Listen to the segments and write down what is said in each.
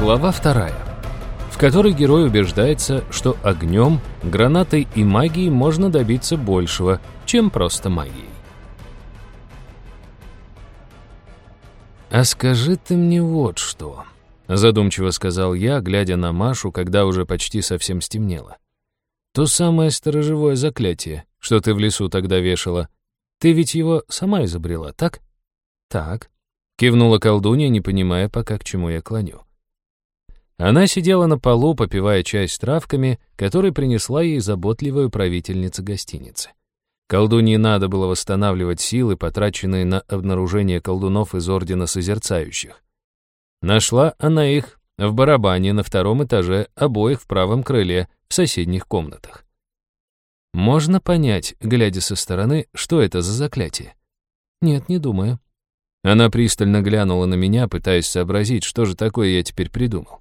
Глава вторая, в которой герой убеждается, что огнем, гранатой и магией можно добиться большего, чем просто магией. «А скажи ты мне вот что», — задумчиво сказал я, глядя на Машу, когда уже почти совсем стемнело. «То самое сторожевое заклятие, что ты в лесу тогда вешала, ты ведь его сама изобрела, так?» «Так», — кивнула колдунья, не понимая пока, к чему я клоню. Она сидела на полу, попивая чай с травками, который принесла ей заботливая управительница гостиницы. Колдунье надо было восстанавливать силы, потраченные на обнаружение колдунов из Ордена Созерцающих. Нашла она их в барабане на втором этаже, обоих в правом крыле, в соседних комнатах. Можно понять, глядя со стороны, что это за заклятие? Нет, не думаю. Она пристально глянула на меня, пытаясь сообразить, что же такое я теперь придумал.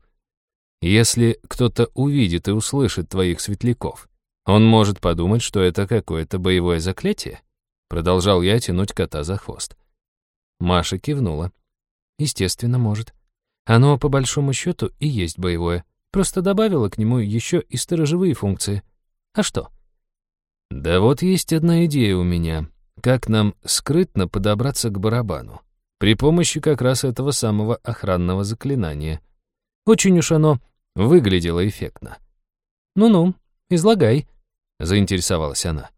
Если кто-то увидит и услышит твоих светляков, он может подумать, что это какое-то боевое заклятие. Продолжал я тянуть кота за хвост. Маша кивнула. Естественно, может. Оно, по большому счету, и есть боевое. Просто добавила к нему еще и сторожевые функции. А что? Да вот есть одна идея у меня. Как нам скрытно подобраться к барабану? При помощи как раз этого самого охранного заклинания. Очень уж оно Выглядело эффектно. «Ну-ну, излагай», — заинтересовалась она.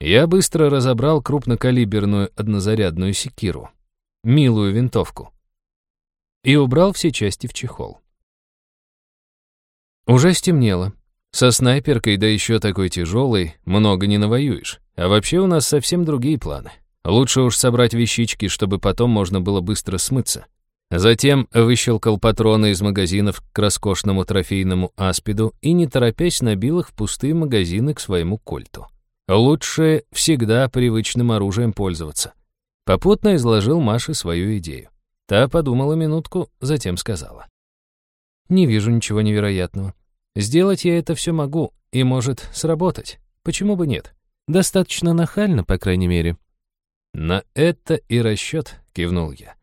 Я быстро разобрал крупнокалиберную однозарядную секиру, милую винтовку, и убрал все части в чехол. Уже стемнело. Со снайперкой, да еще такой тяжелой, много не навоюешь. А вообще у нас совсем другие планы. Лучше уж собрать вещички, чтобы потом можно было быстро смыться. Затем выщелкал патроны из магазинов к роскошному трофейному аспиду и, не торопясь, набил их в пустые магазины к своему кольту. Лучше всегда привычным оружием пользоваться. Попутно изложил Маше свою идею. Та подумала минутку, затем сказала. «Не вижу ничего невероятного. Сделать я это все могу, и может сработать. Почему бы нет? Достаточно нахально, по крайней мере». «На это и расчет», — кивнул я.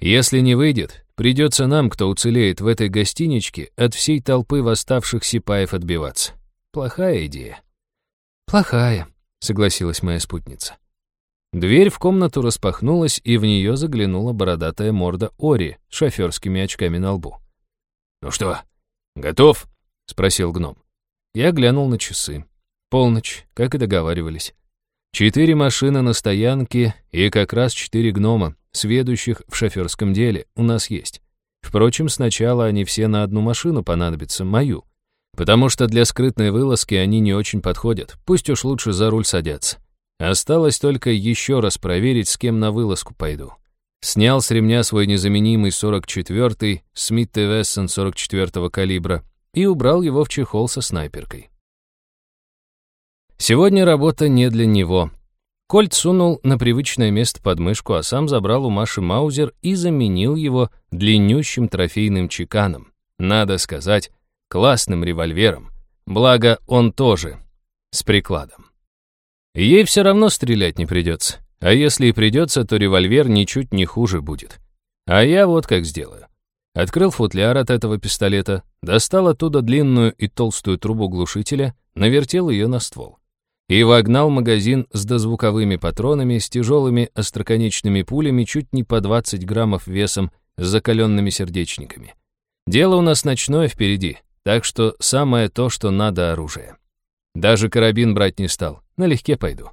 Если не выйдет, придется нам, кто уцелеет в этой гостиничке, от всей толпы восставших сипаев отбиваться. Плохая идея. Плохая, согласилась моя спутница. Дверь в комнату распахнулась, и в нее заглянула бородатая морда Ори с шоферскими очками на лбу. «Ну что, готов?» — спросил гном. Я глянул на часы. Полночь, как и договаривались. Четыре машины на стоянке и как раз четыре гнома, сведущих в шоферском деле, у нас есть. Впрочем, сначала они все на одну машину понадобятся, мою. Потому что для скрытной вылазки они не очень подходят, пусть уж лучше за руль садятся. Осталось только еще раз проверить, с кем на вылазку пойду. Снял с ремня свой незаменимый 44-й Смит Вессон 44-го калибра и убрал его в чехол со снайперкой. Сегодня работа не для него — Кольт сунул на привычное место подмышку, а сам забрал у Маши Маузер и заменил его длиннющим трофейным чеканом. Надо сказать, классным револьвером. Благо, он тоже с прикладом. Ей все равно стрелять не придется. А если и придется, то револьвер ничуть не хуже будет. А я вот как сделаю. Открыл футляр от этого пистолета, достал оттуда длинную и толстую трубу глушителя, навертел ее на ствол и вогнал магазин с дозвуковыми патронами с тяжелыми остроконечными пулями чуть не по 20 граммов весом с закаленными сердечниками. Дело у нас ночное впереди, так что самое то, что надо оружие. Даже карабин брать не стал, налегке пойду.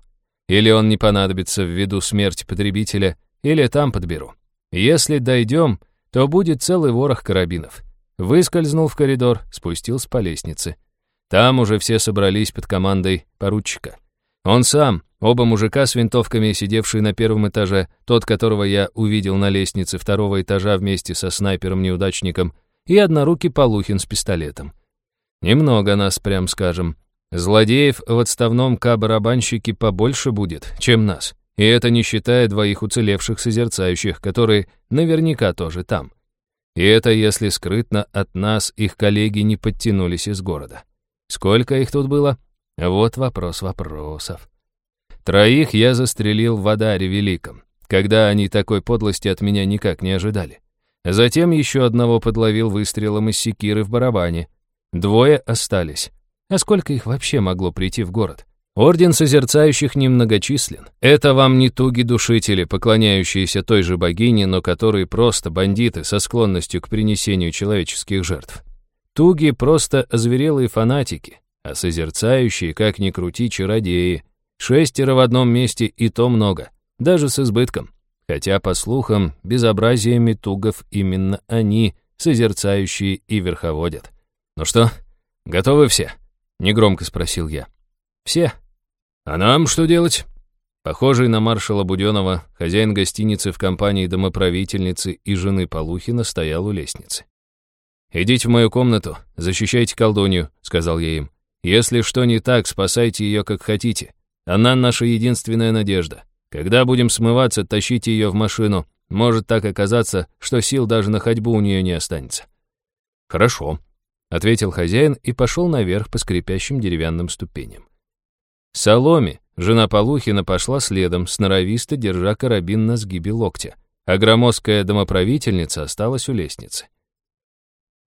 Или он не понадобится ввиду смерти потребителя, или там подберу. Если дойдем, то будет целый ворох карабинов. Выскользнул в коридор, спустился по лестнице. Там уже все собрались под командой поручика. Он сам, оба мужика с винтовками, сидевшие на первом этаже, тот, которого я увидел на лестнице второго этажа вместе со снайпером-неудачником, и однорукий Полухин с пистолетом. Немного нас, прям скажем. Злодеев в отставном К-барабанщике побольше будет, чем нас. И это не считая двоих уцелевших созерцающих, которые наверняка тоже там. И это если скрытно от нас их коллеги не подтянулись из города. Сколько их тут было? Вот вопрос вопросов. Троих я застрелил в Адаре Великом, когда они такой подлости от меня никак не ожидали. Затем еще одного подловил выстрелом из секиры в барабане. Двое остались. А сколько их вообще могло прийти в город? Орден созерцающих немногочислен. Это вам не туги-душители, поклоняющиеся той же богине, но которые просто бандиты со склонностью к принесению человеческих жертв. Туги — просто озверелые фанатики, а созерцающие, как ни крути, чародеи. Шестеро в одном месте и то много, даже с избытком. Хотя, по слухам, безобразиями тугов именно они, созерцающие, и верховодят. «Ну что, готовы все?» — негромко спросил я. «Все. А нам что делать?» Похожий на маршала Буденова, хозяин гостиницы в компании домоправительницы и жены Полухина стоял у лестницы. «Идите в мою комнату, защищайте колдунью», — сказал я им. «Если что не так, спасайте ее как хотите. Она наша единственная надежда. Когда будем смываться, тащите ее в машину. Может так оказаться, что сил даже на ходьбу у нее не останется». «Хорошо», — ответил хозяин и пошел наверх по скрипящим деревянным ступеням. Соломе, жена Полухина, пошла следом, сноровисто держа карабин на сгибе локтя, а громоздкая домоправительница осталась у лестницы.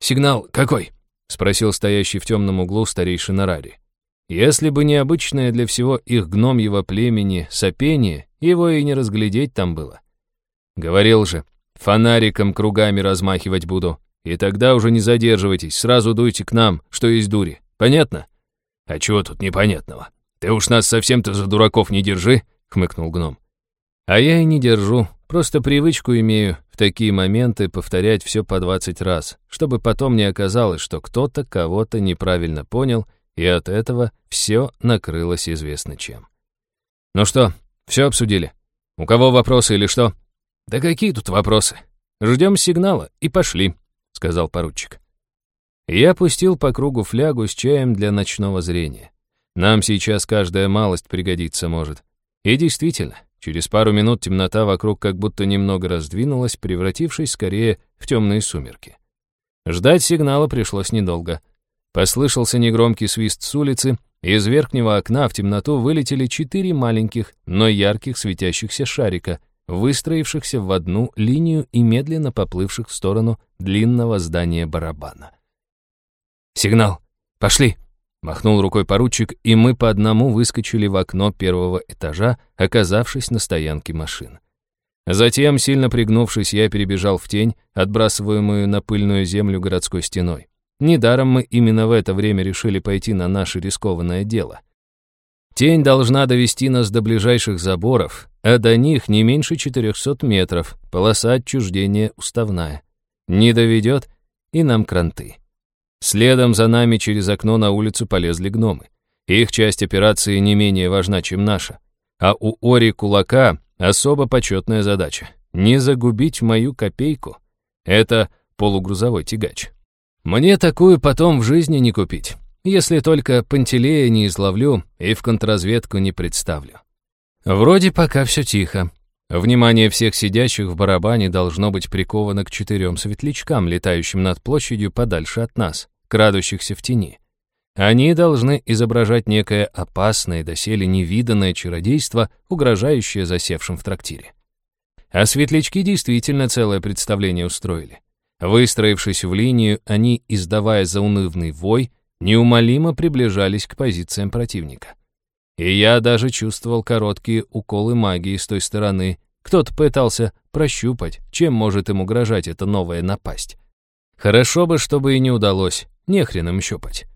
«Сигнал какой?» — спросил стоящий в темном углу старейшина Рари. Если бы не обычное для всего их гномьего племени сопение, его и не разглядеть там было. Говорил же, фонариком кругами размахивать буду, и тогда уже не задерживайтесь, сразу дуйте к нам, что есть дури. Понятно? А чего тут непонятного? Ты уж нас совсем-то за дураков не держи, хмыкнул гном. А я и не держу, просто привычку имею в такие моменты повторять все по двадцать раз, чтобы потом не оказалось, что кто-то кого-то неправильно понял и от этого все накрылось известно чем. «Ну что, все обсудили? У кого вопросы или что?» «Да какие тут вопросы? Ждем сигнала и пошли», — сказал поручик. Я пустил по кругу флягу с чаем для ночного зрения. Нам сейчас каждая малость пригодится может. И действительно, через пару минут темнота вокруг как будто немного раздвинулась, превратившись скорее в темные сумерки. Ждать сигнала пришлось недолго — Послышался негромкий свист с улицы, и из верхнего окна в темноту вылетели четыре маленьких, но ярких светящихся шарика, выстроившихся в одну линию и медленно поплывших в сторону длинного здания барабана. «Сигнал! Пошли!» — махнул рукой поручик, и мы по одному выскочили в окно первого этажа, оказавшись на стоянке машин. Затем, сильно пригнувшись, я перебежал в тень, отбрасываемую на пыльную землю городской стеной. Недаром мы именно в это время решили пойти на наше рискованное дело. Тень должна довести нас до ближайших заборов, а до них не меньше 400 метров, полоса отчуждения уставная. Не доведет, и нам кранты. Следом за нами через окно на улицу полезли гномы. Их часть операции не менее важна, чем наша. А у Ори Кулака особо почетная задача — не загубить мою копейку. Это полугрузовой тягач. Мне такую потом в жизни не купить, если только Пантелея не изловлю и в контрразведку не представлю. Вроде пока все тихо. Внимание всех сидящих в барабане должно быть приковано к четырем светлячкам, летающим над площадью подальше от нас, крадущихся в тени. Они должны изображать некое опасное, доселе невиданное чародейство, угрожающее засевшим в трактире. А светлячки действительно целое представление устроили. Выстроившись в линию, они, издавая заунывный вой, неумолимо приближались к позициям противника. И я даже чувствовал короткие уколы магии с той стороны. Кто-то пытался прощупать, чем может им угрожать эта новая напасть. Хорошо бы, чтобы и не удалось, не хрен им щупать.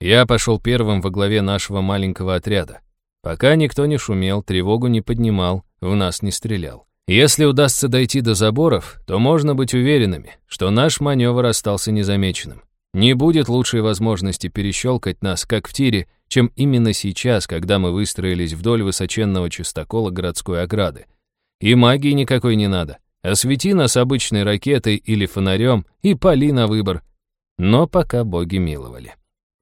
Я пошел первым во главе нашего маленького отряда. Пока никто не шумел, тревогу не поднимал, в нас не стрелял. Если удастся дойти до заборов, то можно быть уверенными, что наш маневр остался незамеченным. Не будет лучшей возможности перещелкать нас, как в тире, чем именно сейчас, когда мы выстроились вдоль высоченного чистокола городской ограды. И магии никакой не надо. Освети нас обычной ракетой или фонарем и пали на выбор. Но пока боги миловали.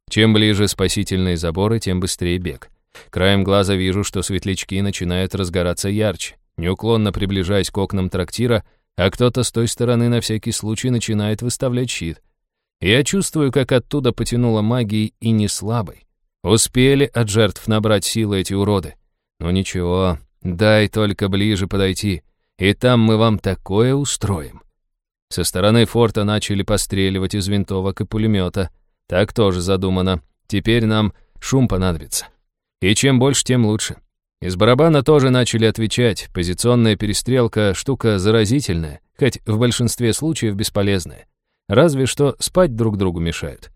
Чем ближе спасительные заборы, тем быстрее бег. Краем глаза вижу, что светлячки начинают разгораться ярче неуклонно приближаясь к окнам трактира, а кто-то с той стороны на всякий случай начинает выставлять щит. Я чувствую, как оттуда потянуло магией и не слабой. Успели от жертв набрать силы эти уроды. Но ничего, дай только ближе подойти, и там мы вам такое устроим. Со стороны форта начали постреливать из винтовок и пулемета. Так тоже задумано. Теперь нам шум понадобится. И чем больше, тем лучше. Из барабана тоже начали отвечать. Позиционная перестрелка — штука заразительная, хоть в большинстве случаев бесполезная. Разве что спать друг другу мешают.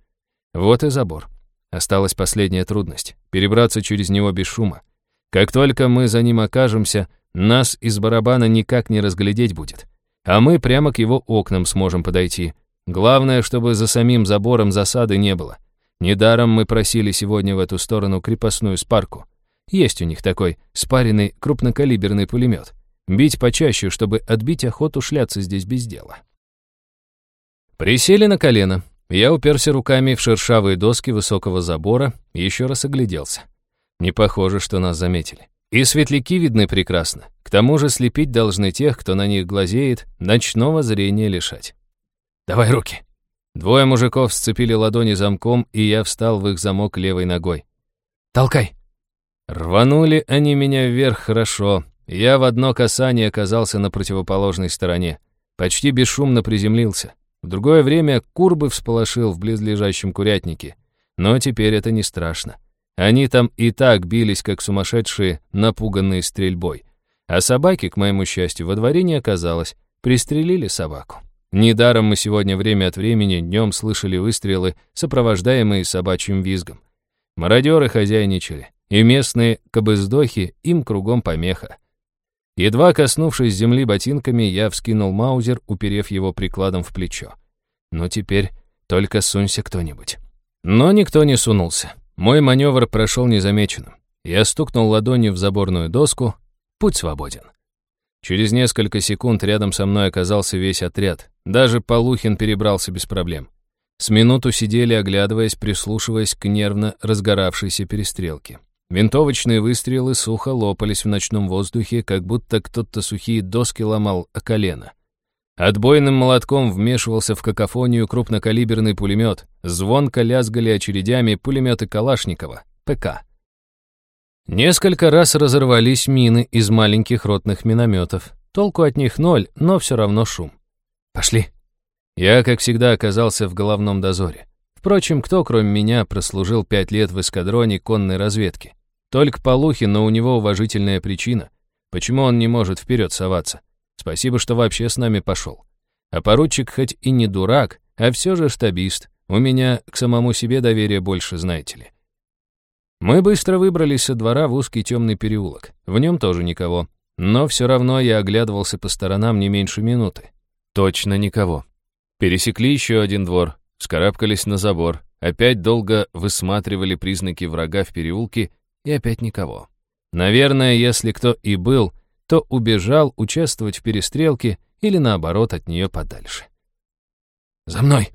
Вот и забор. Осталась последняя трудность — перебраться через него без шума. Как только мы за ним окажемся, нас из барабана никак не разглядеть будет. А мы прямо к его окнам сможем подойти. Главное, чтобы за самим забором засады не было. Недаром мы просили сегодня в эту сторону крепостную спарку. Есть у них такой спаренный крупнокалиберный пулемет. Бить почаще, чтобы отбить охоту шляться здесь без дела. Присели на колено. Я уперся руками в шершавые доски высокого забора и еще раз огляделся. Не похоже, что нас заметили. И светляки видны прекрасно. К тому же слепить должны тех, кто на них глазеет, ночного зрения лишать. «Давай руки!» Двое мужиков сцепили ладони замком, и я встал в их замок левой ногой. «Толкай!» Рванули они меня вверх хорошо. Я в одно касание оказался на противоположной стороне. Почти бесшумно приземлился. В другое время кур бы всполошил в близлежащем курятнике. Но теперь это не страшно. Они там и так бились, как сумасшедшие, напуганные стрельбой. А собаки, к моему счастью, во дворе не оказалось. Пристрелили собаку. Недаром мы сегодня время от времени днем слышали выстрелы, сопровождаемые собачьим визгом. Мародеры хозяйничали и местные кобыздохи им кругом помеха. Едва коснувшись земли ботинками, я вскинул маузер, уперев его прикладом в плечо. Ну теперь только сунься кто-нибудь. Но никто не сунулся. Мой маневр прошел незамеченным. Я стукнул ладонью в заборную доску. Путь свободен. Через несколько секунд рядом со мной оказался весь отряд. Даже Полухин перебрался без проблем. С минуту сидели, оглядываясь, прислушиваясь к нервно разгоравшейся перестрелке. Винтовочные выстрелы сухо лопались в ночном воздухе, как будто кто-то сухие доски ломал о колено. Отбойным молотком вмешивался в какофонию крупнокалиберный пулемет, звонко лязгали очередями пулеметы Калашникова, ПК. Несколько раз разорвались мины из маленьких ротных минометов. Толку от них ноль, но все равно шум. «Пошли». Я, как всегда, оказался в головном дозоре. Впрочем, кто, кроме меня, прослужил пять лет в эскадроне конной разведки? Только Полухин, но у него уважительная причина. Почему он не может вперед соваться? Спасибо, что вообще с нами пошел. А поручик хоть и не дурак, а все же штабист. У меня к самому себе доверие больше, знаете ли. Мы быстро выбрались со двора в узкий темный переулок. В нем тоже никого. Но все равно я оглядывался по сторонам не меньше минуты. Точно никого. Пересекли еще один двор, скарабкались на забор, опять долго высматривали признаки врага в переулке и опять никого. Наверное, если кто и был, то убежал участвовать в перестрелке или наоборот от нее подальше. «За мной!»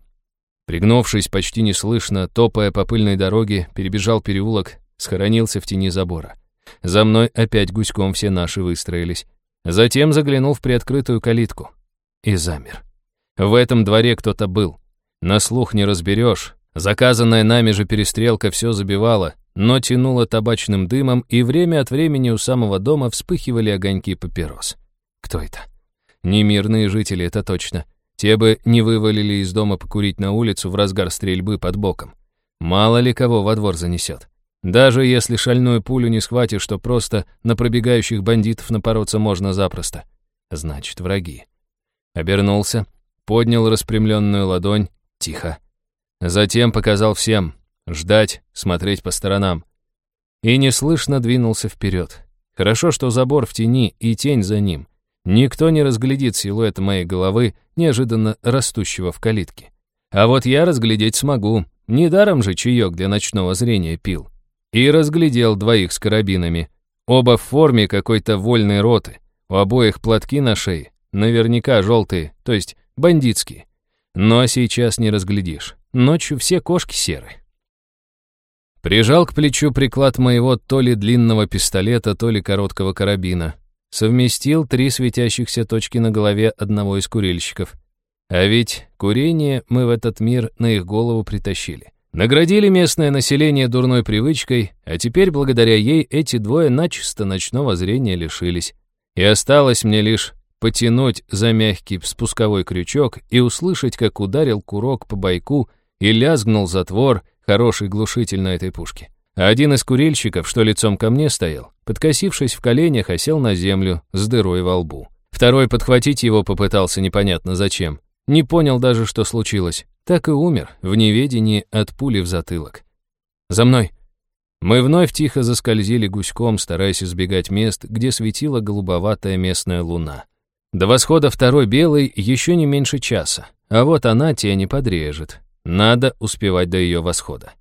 Пригнувшись почти неслышно, топая по пыльной дороге, перебежал переулок, схоронился в тени забора. За мной опять гуськом все наши выстроились. Затем заглянул в приоткрытую калитку. И замер. В этом дворе кто-то был. На слух не разберешь. Заказанная нами же перестрелка все забивала, но тянуло табачным дымом, и время от времени у самого дома вспыхивали огоньки папирос. Кто это? Не мирные жители, это точно. Те бы не вывалили из дома покурить на улицу в разгар стрельбы под боком. Мало ли кого во двор занесет. Даже если шальную пулю не схватишь, то просто на пробегающих бандитов напороться можно запросто. Значит, враги. Обернулся, поднял распрямленную ладонь, тихо. Затем показал всем, Ждать, смотреть по сторонам. И неслышно двинулся вперед. Хорошо, что забор в тени и тень за ним. Никто не разглядит силуэт моей головы, неожиданно растущего в калитке. А вот я разглядеть смогу. Недаром же чаек для ночного зрения пил. И разглядел двоих с карабинами. Оба в форме какой-то вольной роты. У обоих платки на шее. Наверняка желтые, то есть бандитские. Но сейчас не разглядишь. Ночью все кошки серые. Прижал к плечу приклад моего то ли длинного пистолета, то ли короткого карабина. Совместил три светящихся точки на голове одного из курильщиков. А ведь курение мы в этот мир на их голову притащили. Наградили местное население дурной привычкой, а теперь благодаря ей эти двое начисто ночного зрения лишились. И осталось мне лишь потянуть за мягкий спусковой крючок и услышать, как ударил курок по бойку и лязгнул затвор, хороший глушитель на этой пушке. А один из курильщиков, что лицом ко мне стоял, подкосившись в коленях, осел на землю с дырой во лбу. Второй подхватить его попытался непонятно зачем. Не понял даже, что случилось. Так и умер, в неведении от пули в затылок. «За мной!» Мы вновь тихо заскользили гуськом, стараясь избегать мест, где светила голубоватая местная луна. До восхода второй белой еще не меньше часа, а вот она тени подрежет. Надо успевать до ее восхода.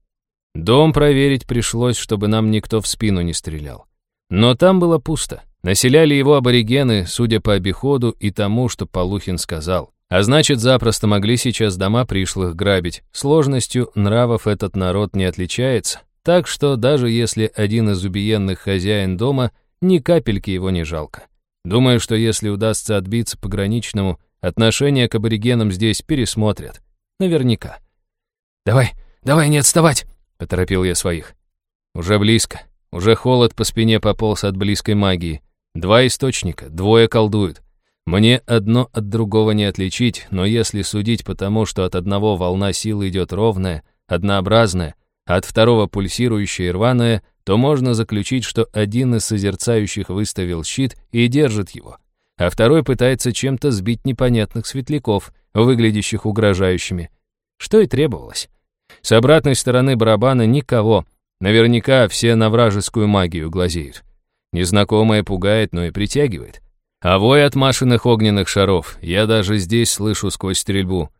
Дом проверить пришлось, чтобы нам никто в спину не стрелял. Но там было пусто. Населяли его аборигены, судя по обиходу и тому, что Полухин сказал. А значит, запросто могли сейчас дома пришлых грабить. Сложностью нравов этот народ не отличается. Так что даже если один из убиенных хозяин дома, ни капельки его не жалко. Думаю, что если удастся отбиться пограничному, отношение к аборигенам здесь пересмотрят. Наверняка. «Давай, давай, не отставать!» — поторопил я своих. Уже близко. Уже холод по спине пополз от близкой магии. Два источника, двое колдуют. Мне одно от другого не отличить, но если судить по тому, что от одного волна силы идет ровная, однообразная, от второго пульсирующее и рваное, то можно заключить, что один из созерцающих выставил щит и держит его, а второй пытается чем-то сбить непонятных светляков, выглядящих угрожающими. Что и требовалось. С обратной стороны барабана никого. Наверняка все на вражескую магию глазеют. Незнакомое пугает, но и притягивает. А вой от машинных огненных шаров я даже здесь слышу сквозь стрельбу.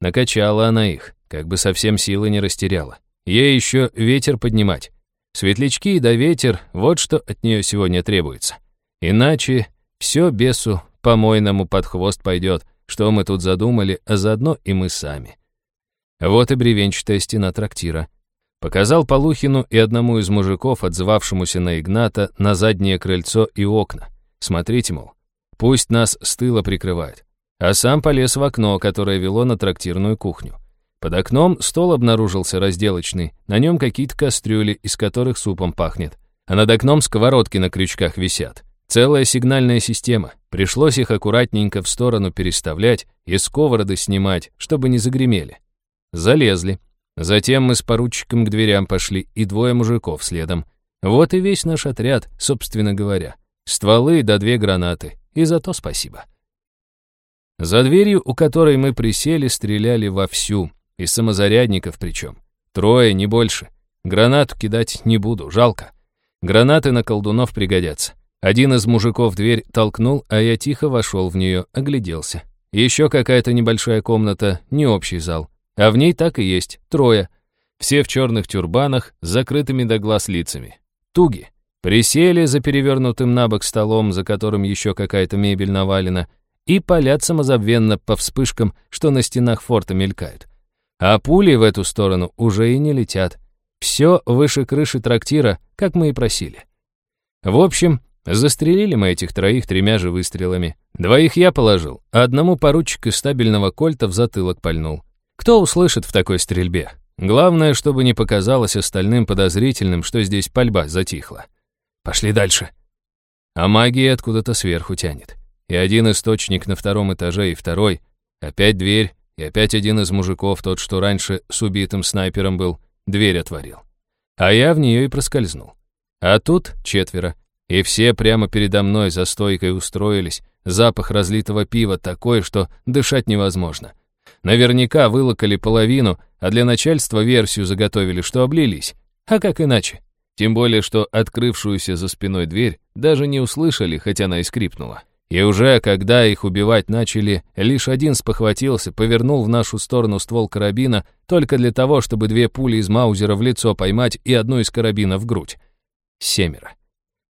Накачала она их, как бы совсем силы не растеряла. Ей еще ветер поднимать. Светлячки да ветер, вот что от нее сегодня требуется. Иначе все бесу помойному под хвост пойдет, что мы тут задумали, а заодно и мы сами. Вот и бревенчатая стена трактира. Показал Полухину и одному из мужиков, отзывавшемуся на Игната, на заднее крыльцо и окна. Смотрите, мол, пусть нас с тыла прикрывают. А сам полез в окно, которое вело на трактирную кухню. Под окном стол обнаружился разделочный, на нем какие-то кастрюли, из которых супом пахнет. А над окном сковородки на крючках висят. Целая сигнальная система. Пришлось их аккуратненько в сторону переставлять и сковороды снимать, чтобы не загремели. Залезли. Затем мы с поручиком к дверям пошли, и двое мужиков следом. Вот и весь наш отряд, собственно говоря. Стволы да две гранаты. И за то спасибо. За дверью, у которой мы присели, стреляли вовсю. Из самозарядников причем. Трое, не больше. Гранату кидать не буду, жалко. Гранаты на колдунов пригодятся. Один из мужиков дверь толкнул, а я тихо вошел в нее, огляделся. Еще какая-то небольшая комната, не общий зал. А в ней так и есть, трое. Все в черных тюрбанах, с закрытыми до глаз лицами. Туги. Присели за перевернутым на бок столом, за которым еще какая-то мебель навалена, и палят самозабвенно по вспышкам, что на стенах форта мелькают. А пули в эту сторону уже и не летят. Все выше крыши трактира, как мы и просили. В общем, застрелили мы этих троих тремя же выстрелами. Двоих я положил, а одному поручик из стабильного кольта в затылок пальнул. Кто услышит в такой стрельбе? Главное, чтобы не показалось остальным подозрительным, что здесь пальба затихла. Пошли дальше. А магия откуда-то сверху тянет. И один источник на втором этаже, и второй. Опять дверь, и опять один из мужиков, тот, что раньше с убитым снайпером был, дверь отворил. А я в нее и проскользнул. А тут четверо. И все прямо передо мной за стойкой устроились. Запах разлитого пива такой, что дышать невозможно. Наверняка вылокали половину, а для начальства версию заготовили, что облились. А как иначе? Тем более, что открывшуюся за спиной дверь даже не услышали, хотя она и скрипнула. И уже когда их убивать начали, лишь один спохватился, повернул в нашу сторону ствол карабина только для того, чтобы две пули из маузера в лицо поймать и одну из карабина в грудь. Семеро.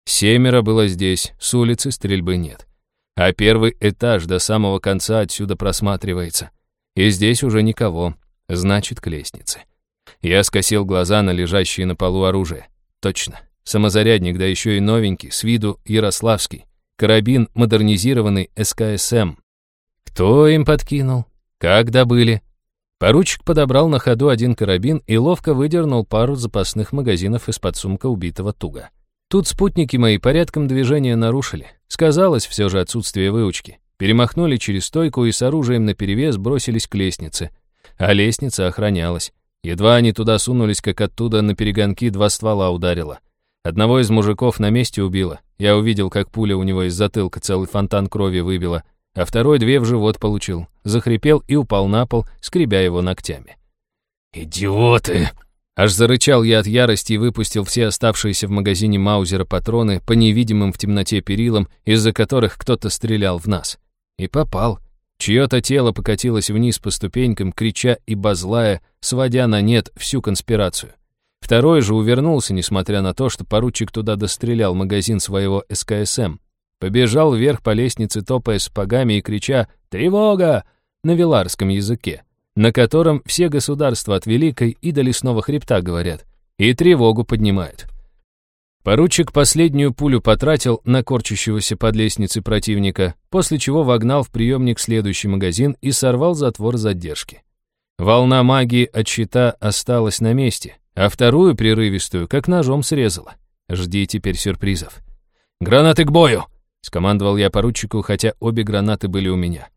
Семеро было здесь, с улицы стрельбы нет. А первый этаж до самого конца отсюда просматривается. И здесь уже никого, значит, к лестнице. Я скосил глаза на лежащие на полу оружие. Точно, самозарядник, да еще и новенький, с виду ярославский. Карабин модернизированный СКСМ. Кто им подкинул? Как добыли? Поручик подобрал на ходу один карабин и ловко выдернул пару запасных магазинов из-под сумка убитого туга. Тут спутники мои порядком движения нарушили. Сказалось все же отсутствие выучки. Перемахнули через стойку и с оружием наперевес бросились к лестнице. А лестница охранялась. Едва они туда сунулись, как оттуда на перегонки два ствола ударило. Одного из мужиков на месте убило. Я увидел, как пуля у него из затылка целый фонтан крови выбила, а второй две в живот получил. Захрипел и упал на пол, скребя его ногтями. «Идиоты!» Аж зарычал я от ярости и выпустил все оставшиеся в магазине Маузера патроны по невидимым в темноте перилам, из-за которых кто-то стрелял в нас. И попал. Чье-то тело покатилось вниз по ступенькам, крича и базлая, сводя на нет всю конспирацию. Второй же увернулся, несмотря на то, что поручик туда дострелял магазин своего СКСМ. Побежал вверх по лестнице, топая сапогами и крича «Тревога!» на виларском языке, на котором все государства от Великой и до Лесного хребта говорят, и тревогу поднимают. Поручик последнюю пулю потратил на корчащегося под лестницей противника, после чего вогнал в приемник следующий магазин и сорвал затвор задержки. Волна магии от щита осталась на месте, а вторую прерывистую как ножом срезала. Жди теперь сюрпризов. «Гранаты к бою!» — скомандовал я поручику, хотя обе гранаты были у меня.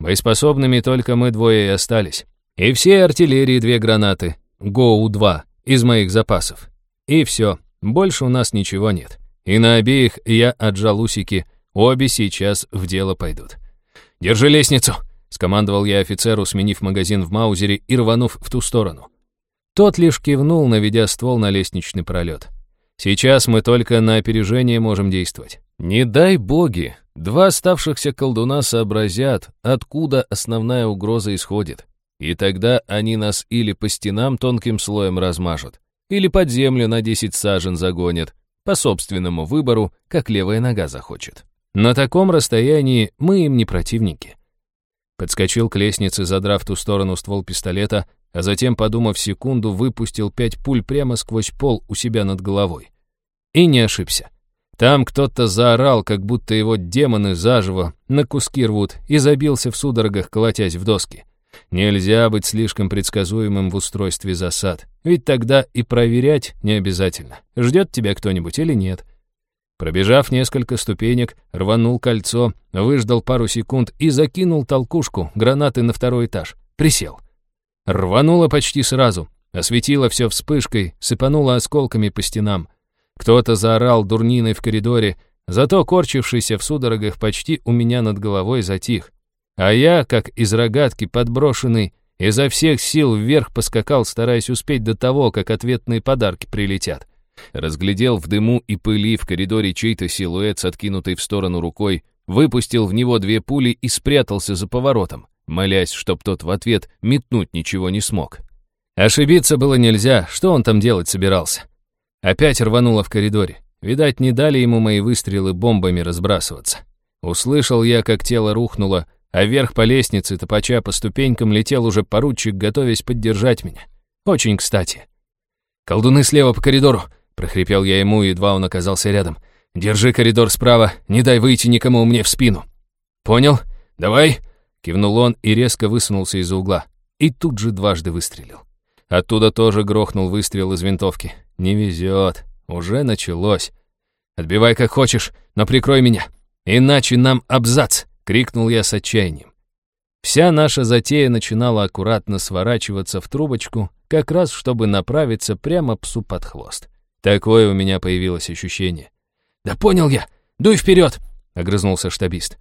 Боеспособными только мы двое и остались. И все артиллерии две гранаты, ГОУ-2, из моих запасов. И все, больше у нас ничего нет. И на обеих я отжал усики, обе сейчас в дело пойдут. «Держи лестницу!» — скомандовал я офицеру, сменив магазин в Маузере и рванув в ту сторону. Тот лишь кивнул, наведя ствол на лестничный пролет. Сейчас мы только на опережение можем действовать. Не дай боги, два оставшихся колдуна сообразят, откуда основная угроза исходит. И тогда они нас или по стенам тонким слоем размажут, или под землю на 10 сажен загонят, по собственному выбору, как левая нога захочет. На таком расстоянии мы им не противники. Подскочил к лестнице, задрав ту сторону ствол пистолета, а затем, подумав секунду, выпустил пять пуль прямо сквозь пол у себя над головой. И не ошибся. Там кто-то заорал, как будто его демоны заживо на куски рвут, и забился в судорогах, колотясь в доски. Нельзя быть слишком предсказуемым в устройстве засад, ведь тогда и проверять не обязательно, ждет тебя кто-нибудь или нет. Пробежав несколько ступенек, рванул кольцо, выждал пару секунд и закинул толкушку гранаты на второй этаж. Присел. Рвануло почти сразу, осветило все вспышкой, сыпануло осколками по стенам. Кто-то заорал дурниной в коридоре, зато корчившийся в судорогах почти у меня над головой затих. А я, как из рогатки подброшенный, изо всех сил вверх поскакал, стараясь успеть до того, как ответные подарки прилетят. Разглядел в дыму и пыли в коридоре чей-то силуэт с откинутой в сторону рукой, выпустил в него две пули и спрятался за поворотом молясь, чтоб тот в ответ метнуть ничего не смог. Ошибиться было нельзя, что он там делать собирался. Опять рвануло в коридоре. Видать, не дали ему мои выстрелы бомбами разбрасываться. Услышал я, как тело рухнуло, а вверх по лестнице, топача по ступенькам, летел уже поручик, готовясь поддержать меня. Очень кстати. «Колдуны слева по коридору!» — прохрипел я ему, едва он оказался рядом. «Держи коридор справа, не дай выйти никому мне в спину». «Понял? Давай!» Кивнул он и резко высунулся из-за угла. И тут же дважды выстрелил. Оттуда тоже грохнул выстрел из винтовки. Не везет. Уже началось. «Отбивай как хочешь, но прикрой меня. Иначе нам абзац!» — крикнул я с отчаянием. Вся наша затея начинала аккуратно сворачиваться в трубочку, как раз чтобы направиться прямо псу под хвост. Такое у меня появилось ощущение. «Да понял я! Дуй вперед!» — огрызнулся штабист.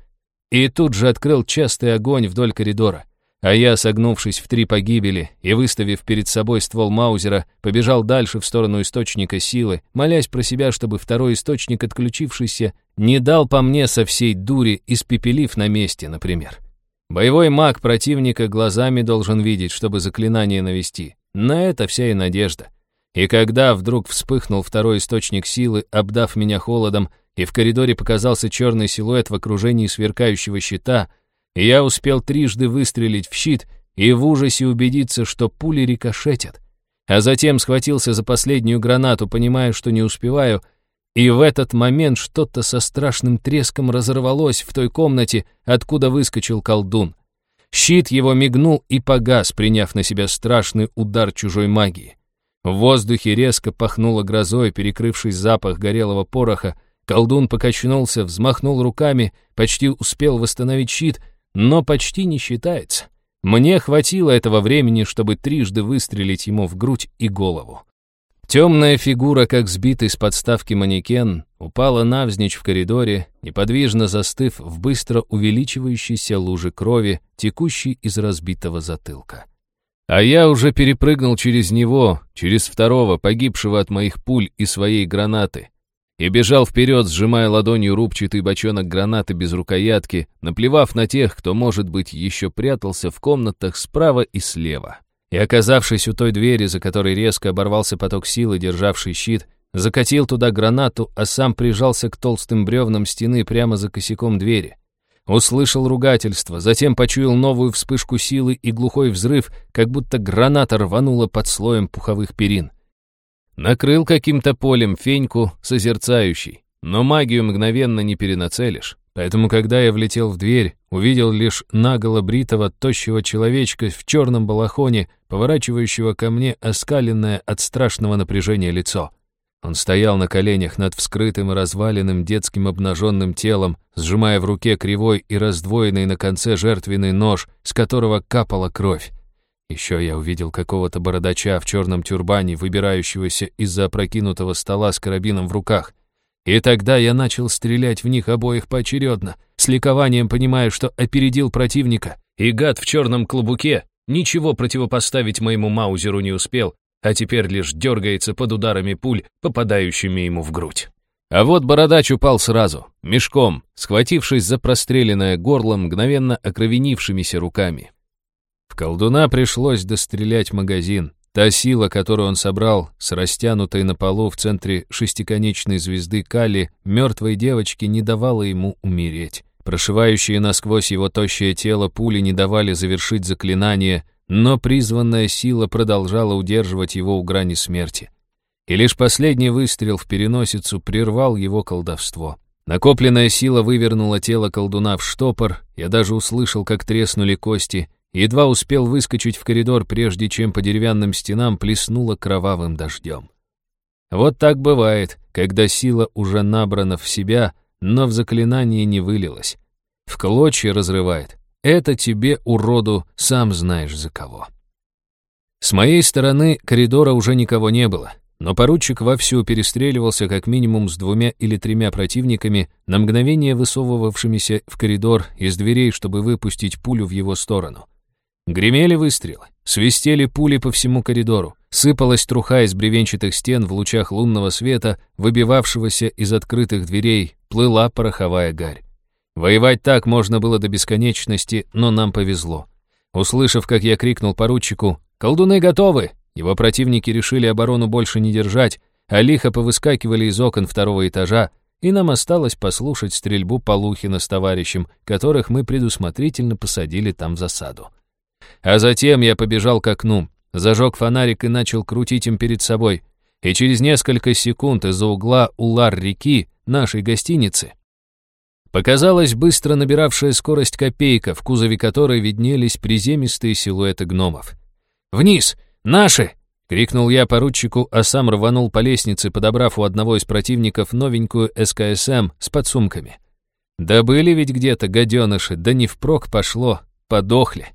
И тут же открыл частый огонь вдоль коридора. А я, согнувшись в три погибели и выставив перед собой ствол Маузера, побежал дальше в сторону источника силы, молясь про себя, чтобы второй источник, отключившийся, не дал по мне со всей дури, испепелив на месте, например. Боевой маг противника глазами должен видеть, чтобы заклинание навести. На это вся и надежда. И когда вдруг вспыхнул второй источник силы, обдав меня холодом, и в коридоре показался черный силуэт в окружении сверкающего щита, я успел трижды выстрелить в щит и в ужасе убедиться, что пули рикошетят. А затем схватился за последнюю гранату, понимая, что не успеваю, и в этот момент что-то со страшным треском разорвалось в той комнате, откуда выскочил колдун. Щит его мигнул и погас, приняв на себя страшный удар чужой магии. В воздухе резко пахнуло грозой, перекрывший запах горелого пороха, Колдун покачнулся, взмахнул руками, почти успел восстановить щит, но почти не считается. Мне хватило этого времени, чтобы трижды выстрелить ему в грудь и голову. Темная фигура, как сбитый с подставки манекен, упала навзничь в коридоре, неподвижно застыв в быстро увеличивающейся луже крови, текущей из разбитого затылка. А я уже перепрыгнул через него, через второго, погибшего от моих пуль и своей гранаты, и бежал вперед, сжимая ладонью рубчатый бочонок гранаты без рукоятки, наплевав на тех, кто, может быть, еще прятался в комнатах справа и слева. И, оказавшись у той двери, за которой резко оборвался поток силы, державший щит, закатил туда гранату, а сам прижался к толстым бревнам стены прямо за косяком двери. Услышал ругательство, затем почуял новую вспышку силы и глухой взрыв, как будто граната рванула под слоем пуховых перин. Накрыл каким-то полем феньку, созерцающий, но магию мгновенно не перенацелишь. Поэтому, когда я влетел в дверь, увидел лишь наголо бритого, тощего человечка в черном балахоне, поворачивающего ко мне оскаленное от страшного напряжения лицо. Он стоял на коленях над вскрытым и разваленным детским обнаженным телом, сжимая в руке кривой и раздвоенный на конце жертвенный нож, с которого капала кровь. Еще я увидел какого-то бородача в черном тюрбане, выбирающегося из-за опрокинутого стола с карабином в руках. И тогда я начал стрелять в них обоих поочередно, с ликованием понимая, что опередил противника, и гад в черном клубуке ничего противопоставить моему маузеру не успел, а теперь лишь дергается под ударами пуль, попадающими ему в грудь. А вот бородач упал сразу, мешком, схватившись за простреленное горло мгновенно окровенившимися руками. Колдуна пришлось дострелять магазин. Та сила, которую он собрал с растянутой на полу в центре шестиконечной звезды Кали, мертвой девочке не давала ему умереть. Прошивающие насквозь его тощее тело пули не давали завершить заклинание, но призванная сила продолжала удерживать его у грани смерти. И лишь последний выстрел в переносицу прервал его колдовство. Накопленная сила вывернула тело колдуна в штопор, я даже услышал, как треснули кости, Едва успел выскочить в коридор, прежде чем по деревянным стенам плеснуло кровавым дождем. Вот так бывает, когда сила уже набрана в себя, но в заклинание не вылилась. В клочья разрывает. Это тебе, уроду, сам знаешь за кого. С моей стороны коридора уже никого не было, но поручик вовсю перестреливался как минимум с двумя или тремя противниками, на мгновение высовывавшимися в коридор из дверей, чтобы выпустить пулю в его сторону. Гремели выстрелы, свистели пули по всему коридору, сыпалась труха из бревенчатых стен в лучах лунного света, выбивавшегося из открытых дверей, плыла пороховая гарь. Воевать так можно было до бесконечности, но нам повезло. Услышав, как я крикнул поручику «Колдуны готовы!», его противники решили оборону больше не держать, а лихо повыскакивали из окон второго этажа, и нам осталось послушать стрельбу Полухина с товарищем, которых мы предусмотрительно посадили там в засаду. А затем я побежал к окну, зажег фонарик и начал крутить им перед собой. И через несколько секунд из-за угла Улар-реки, нашей гостиницы, показалась быстро набиравшая скорость копейка, в кузове которой виднелись приземистые силуэты гномов. «Вниз! Наши!» — крикнул я поручику, а сам рванул по лестнице, подобрав у одного из противников новенькую СКСМ с подсумками. Да были ведь где-то гаденыши, да не впрок пошло, подохли.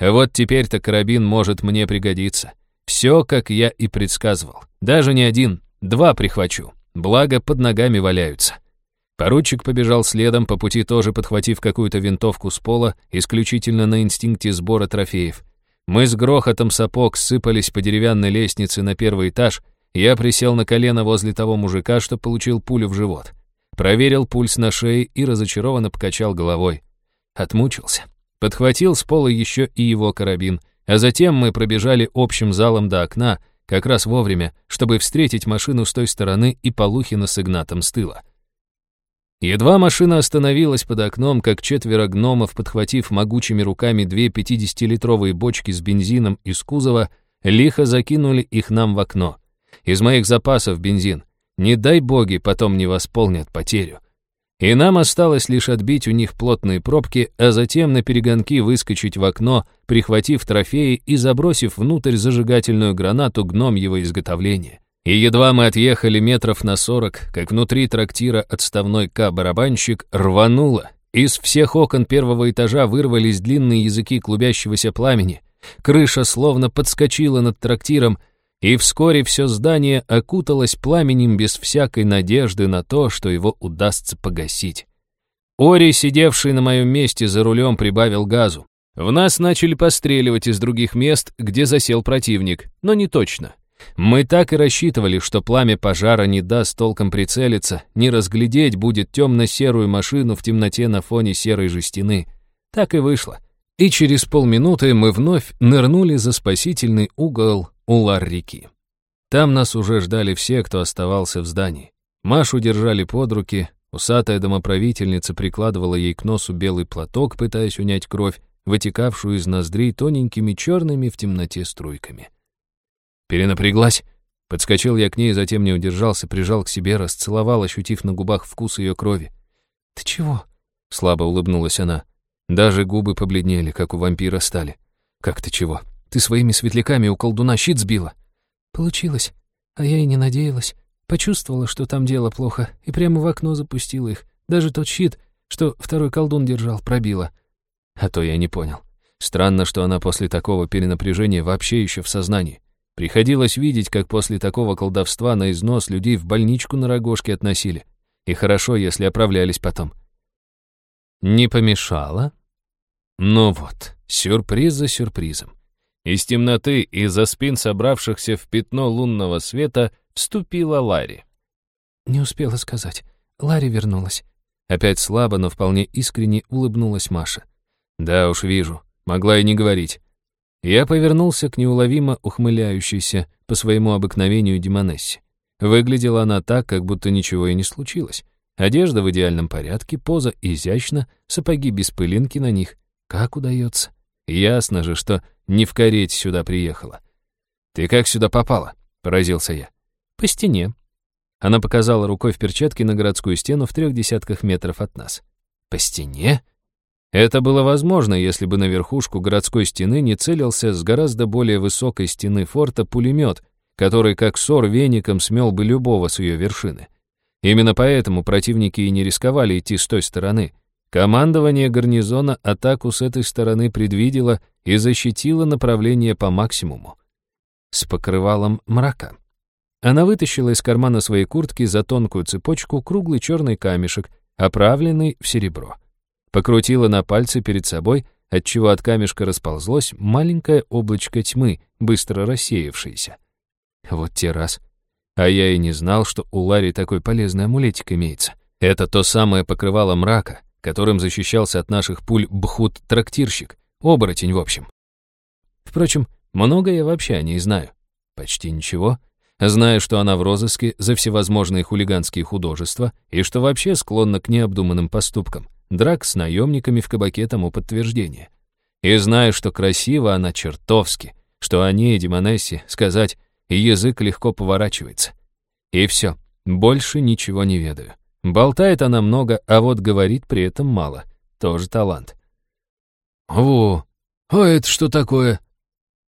Вот теперь-то карабин может мне пригодиться. Все, как я и предсказывал. Даже не один, два прихвачу. Благо, под ногами валяются. Поручик побежал следом, по пути тоже подхватив какую-то винтовку с пола, исключительно на инстинкте сбора трофеев. Мы с грохотом сапог сыпались по деревянной лестнице на первый этаж, я присел на колено возле того мужика, что получил пулю в живот. Проверил пульс на шее и разочарованно покачал головой. Отмучился. Подхватил с пола еще и его карабин, а затем мы пробежали общим залом до окна, как раз вовремя, чтобы встретить машину с той стороны и Полухина с Игнатом с тыла. Едва машина остановилась под окном, как четверо гномов, подхватив могучими руками две 50-литровые бочки с бензином из кузова, лихо закинули их нам в окно. Из моих запасов бензин. Не дай боги, потом не восполнят потерю. И нам осталось лишь отбить у них плотные пробки, а затем на перегонки выскочить в окно, прихватив трофеи и забросив внутрь зажигательную гранату гном его изготовления. И едва мы отъехали метров на сорок, как внутри трактира отставной К-барабанщик рвануло. Из всех окон первого этажа вырвались длинные языки клубящегося пламени. Крыша словно подскочила над трактиром, и вскоре все здание окуталось пламенем без всякой надежды на то, что его удастся погасить. Ори, сидевший на моем месте за рулем, прибавил газу. В нас начали постреливать из других мест, где засел противник, но не точно. Мы так и рассчитывали, что пламя пожара не даст толком прицелиться, не разглядеть будет темно-серую машину в темноте на фоне серой же стены. Так и вышло. И через полминуты мы вновь нырнули за спасительный угол у лар-реки. Там нас уже ждали все, кто оставался в здании. Машу держали под руки, усатая домоправительница прикладывала ей к носу белый платок, пытаясь унять кровь, вытекавшую из ноздрей тоненькими черными в темноте струйками. Перенапряглась. Подскочил я к ней, затем не удержался, прижал к себе, расцеловал, ощутив на губах вкус ее крови. «Ты чего?» — слабо улыбнулась она. Даже губы побледнели, как у вампира стали. «Как ты чего? Ты своими светляками у колдуна щит сбила?» «Получилось. А я и не надеялась. Почувствовала, что там дело плохо, и прямо в окно запустила их. Даже тот щит, что второй колдун держал, пробила. А то я не понял. Странно, что она после такого перенапряжения вообще еще в сознании. Приходилось видеть, как после такого колдовства на износ людей в больничку на рогожке относили. И хорошо, если оправлялись потом. Не помешало? Ну вот, сюрприз за сюрпризом. Из темноты, из-за спин собравшихся в пятно лунного света, вступила Ларри. «Не успела сказать. Ларри вернулась». Опять слабо, но вполне искренне улыбнулась Маша. «Да уж вижу. Могла и не говорить. Я повернулся к неуловимо ухмыляющейся по своему обыкновению Демонессе. Выглядела она так, как будто ничего и не случилось. Одежда в идеальном порядке, поза изящна, сапоги без пылинки на них. Как удается? Ясно же, что не в карете сюда приехала. «Ты как сюда попала?» — поразился я. «По стене». Она показала рукой в перчатке на городскую стену в трех десятках метров от нас. «По стене?» Это было возможно, если бы на верхушку городской стены не целился с гораздо более высокой стены форта пулемет, который как сор веником смел бы любого с ее вершины. Именно поэтому противники и не рисковали идти с той стороны. Командование гарнизона атаку с этой стороны предвидело и защитило направление по максимуму. С покрывалом мрака. Она вытащила из кармана своей куртки за тонкую цепочку круглый черный камешек, оправленный в серебро покрутила на пальце перед собой, отчего от камешка расползлось маленькое облачко тьмы, быстро рассеявшееся. Вот те раз. А я и не знал, что у Ларри такой полезный амулетик имеется. Это то самое покрывало мрака, которым защищался от наших пуль Бхут-трактирщик, оборотень в общем. Впрочем, много я вообще о ней знаю. Почти ничего. Знаю, что она в розыске за всевозможные хулиганские художества и что вообще склонна к необдуманным поступкам. Драк с наемниками в кабаке тому подтверждение. И знаю, что красиво она чертовски, что о ней, Демонессе, сказать, язык легко поворачивается. И все, больше ничего не ведаю. Болтает она много, а вот говорит при этом мало. Тоже талант. «Во, а это что такое?»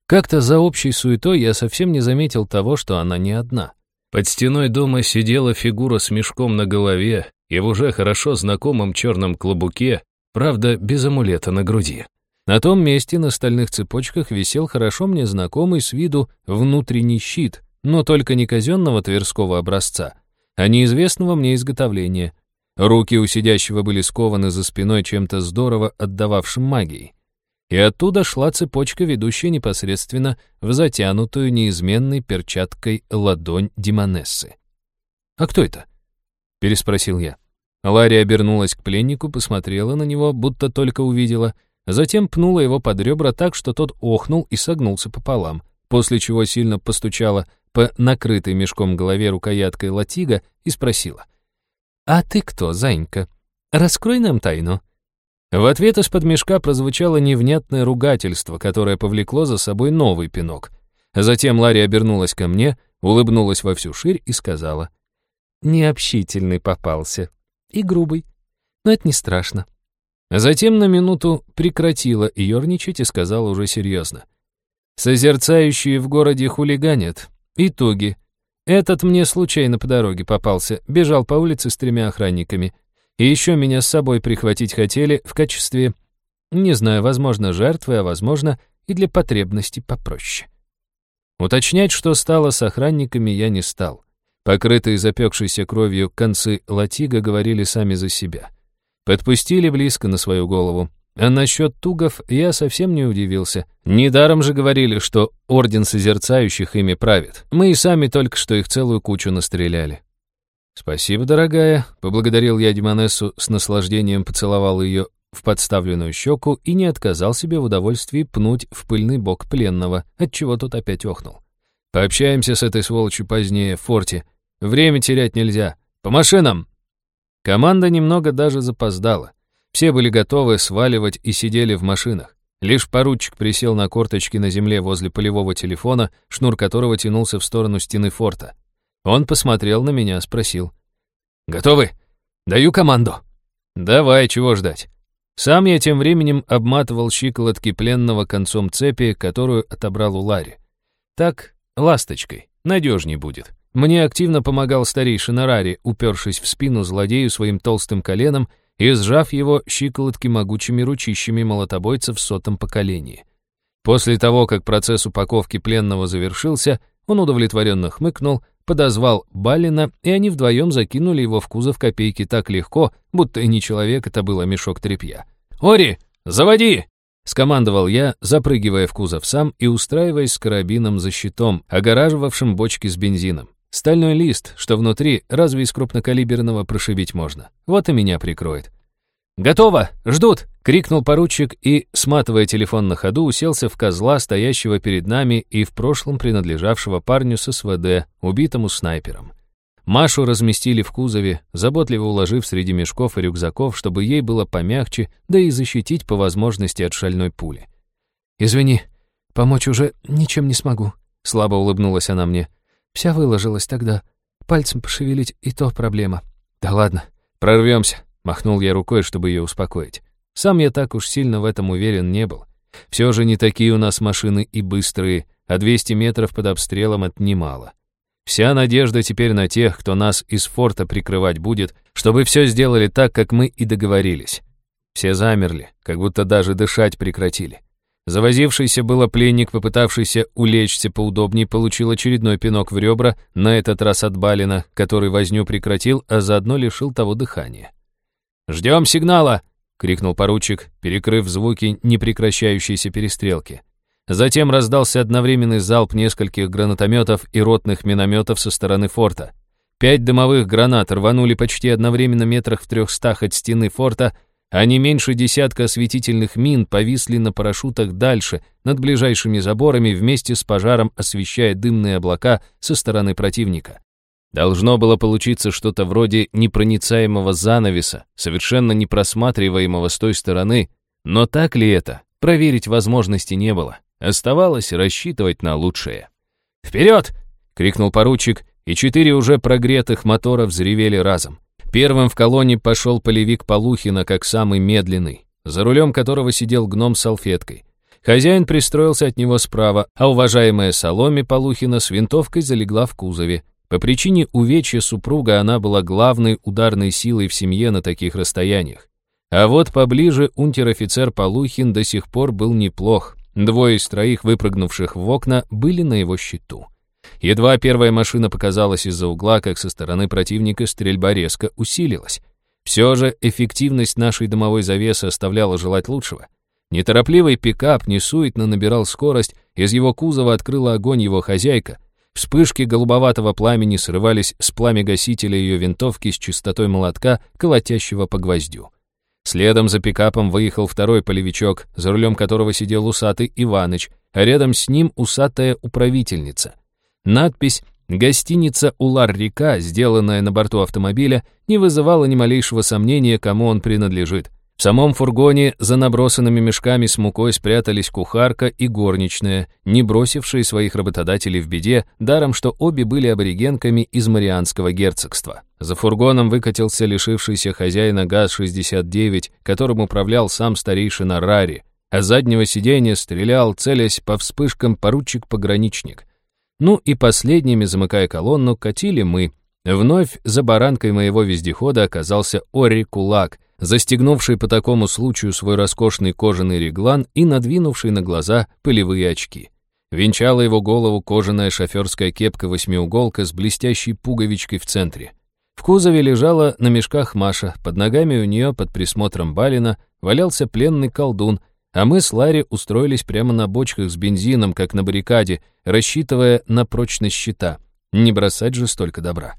Как-то за общей суетой я совсем не заметил того, что она не одна. Под стеной дома сидела фигура с мешком на голове, и в уже хорошо знакомом черном клобуке, правда, без амулета на груди. На том месте на стальных цепочках висел хорошо мне знакомый с виду внутренний щит, но только не казенного тверского образца, а неизвестного мне изготовления. Руки у сидящего были скованы за спиной чем-то здорово отдававшим магией. И оттуда шла цепочка, ведущая непосредственно в затянутую неизменной перчаткой ладонь Демонессы. «А кто это?» — переспросил я. Ларри обернулась к пленнику, посмотрела на него, будто только увидела, затем пнула его под ребра так, что тот охнул и согнулся пополам, после чего сильно постучала по накрытой мешком голове рукояткой латига и спросила. «А ты кто, зайенька? Раскрой нам тайну». В ответ из-под мешка прозвучало невнятное ругательство, которое повлекло за собой новый пинок. Затем Ларри обернулась ко мне, улыбнулась во всю ширь и сказала. «Необщительный попался и грубый. Но это не страшно. Затем на минуту прекратила ерничать и сказала уже серьезно. Созерцающие в городе хулиганят. Итоги. Этот мне случайно по дороге попался, бежал по улице с тремя охранниками. И еще меня с собой прихватить хотели в качестве, не знаю, возможно, жертвы, а возможно, и для потребностей попроще. Уточнять, что стало с охранниками, я не стал. Покрытые запекшейся кровью концы латига говорили сами за себя. Подпустили близко на свою голову. А насчет тугов я совсем не удивился. Недаром же говорили, что орден созерцающих ими правит. Мы и сами только что их целую кучу настреляли. «Спасибо, дорогая», — поблагодарил я Димонессу, с наслаждением поцеловал ее в подставленную щеку и не отказал себе в удовольствии пнуть в пыльный бок пленного, отчего тот опять охнул. «Пообщаемся с этой сволочью позднее в форте. Время терять нельзя. По машинам!» Команда немного даже запоздала. Все были готовы сваливать и сидели в машинах. Лишь поручик присел на корточки на земле возле полевого телефона, шнур которого тянулся в сторону стены форта. Он посмотрел на меня, спросил. «Готовы? Даю команду». «Давай, чего ждать?» Сам я тем временем обматывал щиколотки пленного концом цепи, которую отобрал у Ларри. Так, ласточкой, надежней будет. Мне активно помогал старейшина Рари, упершись в спину злодею своим толстым коленом и сжав его щиколотки могучими ручищами молотобойца в сотом поколении. После того, как процесс упаковки пленного завершился, он удовлетворенно хмыкнул, подозвал Балина, и они вдвоем закинули его в кузов копейки так легко, будто и не человек, это было мешок тряпья. «Ори, заводи!» — скомандовал я, запрыгивая в кузов сам и устраиваясь с карабином за щитом, огораживавшим бочки с бензином. Стальной лист, что внутри, разве из крупнокалиберного прошибить можно? Вот и меня прикроет. «Готово! Ждут!» — крикнул поручик и, сматывая телефон на ходу, уселся в козла, стоящего перед нами и в прошлом принадлежавшего парню с СВД, убитому снайпером. Машу разместили в кузове, заботливо уложив среди мешков и рюкзаков, чтобы ей было помягче, да и защитить по возможности от шальной пули. «Извини, помочь уже ничем не смогу», — слабо улыбнулась она мне. Вся выложилась тогда. Пальцем пошевелить и то проблема. Да ладно, прорвемся. Махнул я рукой, чтобы ее успокоить. Сам я так уж сильно в этом уверен не был. Все же не такие у нас машины и быстрые, а 200 метров под обстрелом — это немало. Вся надежда теперь на тех, кто нас из форта прикрывать будет, чтобы все сделали так, как мы и договорились. Все замерли, как будто даже дышать прекратили. Завозившийся было пленник, попытавшийся улечься поудобнее, получил очередной пинок в ребра, на этот раз от Балина, который возню прекратил, а заодно лишил того дыхания. «Ждем сигнала!» — крикнул поручик, перекрыв звуки непрекращающейся перестрелки. Затем раздался одновременный залп нескольких гранатометов и ротных минометов со стороны форта. Пять дымовых гранат рванули почти одновременно метрах в трехстах от стены форта, а не меньше десятка осветительных мин повисли на парашютах дальше, над ближайшими заборами, вместе с пожаром освещая дымные облака со стороны противника. Должно было получиться что-то вроде непроницаемого занавеса, совершенно непросматриваемого с той стороны, но так ли это, проверить возможности не было. Оставалось рассчитывать на лучшее. «Вперед!» — крикнул поручик, и четыре уже прогретых мотора взревели разом. Первым в колонне пошел полевик Полухина как самый медленный, за рулем которого сидел гном с салфеткой. Хозяин пристроился от него справа, а уважаемая Соломе Полухина с винтовкой залегла в кузове. По причине увечья супруга она была главной ударной силой в семье на таких расстояниях. А вот поближе унтер-офицер Полухин до сих пор был неплох. Двое из троих, выпрыгнувших в окна, были на его счету. Едва первая машина показалась из-за угла, как со стороны противника стрельба резко усилилась. Все же эффективность нашей дымовой завесы оставляла желать лучшего. Неторопливый пикап несуетно набирал скорость, из его кузова открыла огонь его хозяйка. Вспышки голубоватого пламени срывались с пламя-гасителя ее винтовки с частотой молотка, колотящего по гвоздю. Следом за пикапом выехал второй полевичок, за рулем которого сидел усатый Иваныч, а рядом с ним усатая управительница — Надпись «Гостиница Улар-река», сделанная на борту автомобиля, не вызывала ни малейшего сомнения, кому он принадлежит. В самом фургоне за набросанными мешками с мукой спрятались кухарка и горничная, не бросившие своих работодателей в беде, даром что обе были аборигенками из Марианского герцогства. За фургоном выкатился лишившийся хозяина ГАЗ-69, которым управлял сам старейшина Рари, а заднего сиденья стрелял, целясь по вспышкам поручик-пограничник. Ну и последними, замыкая колонну, катили мы. Вновь за баранкой моего вездехода оказался Ори Кулак, застегнувший по такому случаю свой роскошный кожаный реглан и надвинувший на глаза пылевые очки. Венчала его голову кожаная шоферская кепка-восьмиуголка с блестящей пуговичкой в центре. В кузове лежала на мешках Маша, под ногами у нее под присмотром Балина валялся пленный колдун, а мы с Ларри устроились прямо на бочках с бензином, как на баррикаде, рассчитывая на прочность щита. Не бросать же столько добра.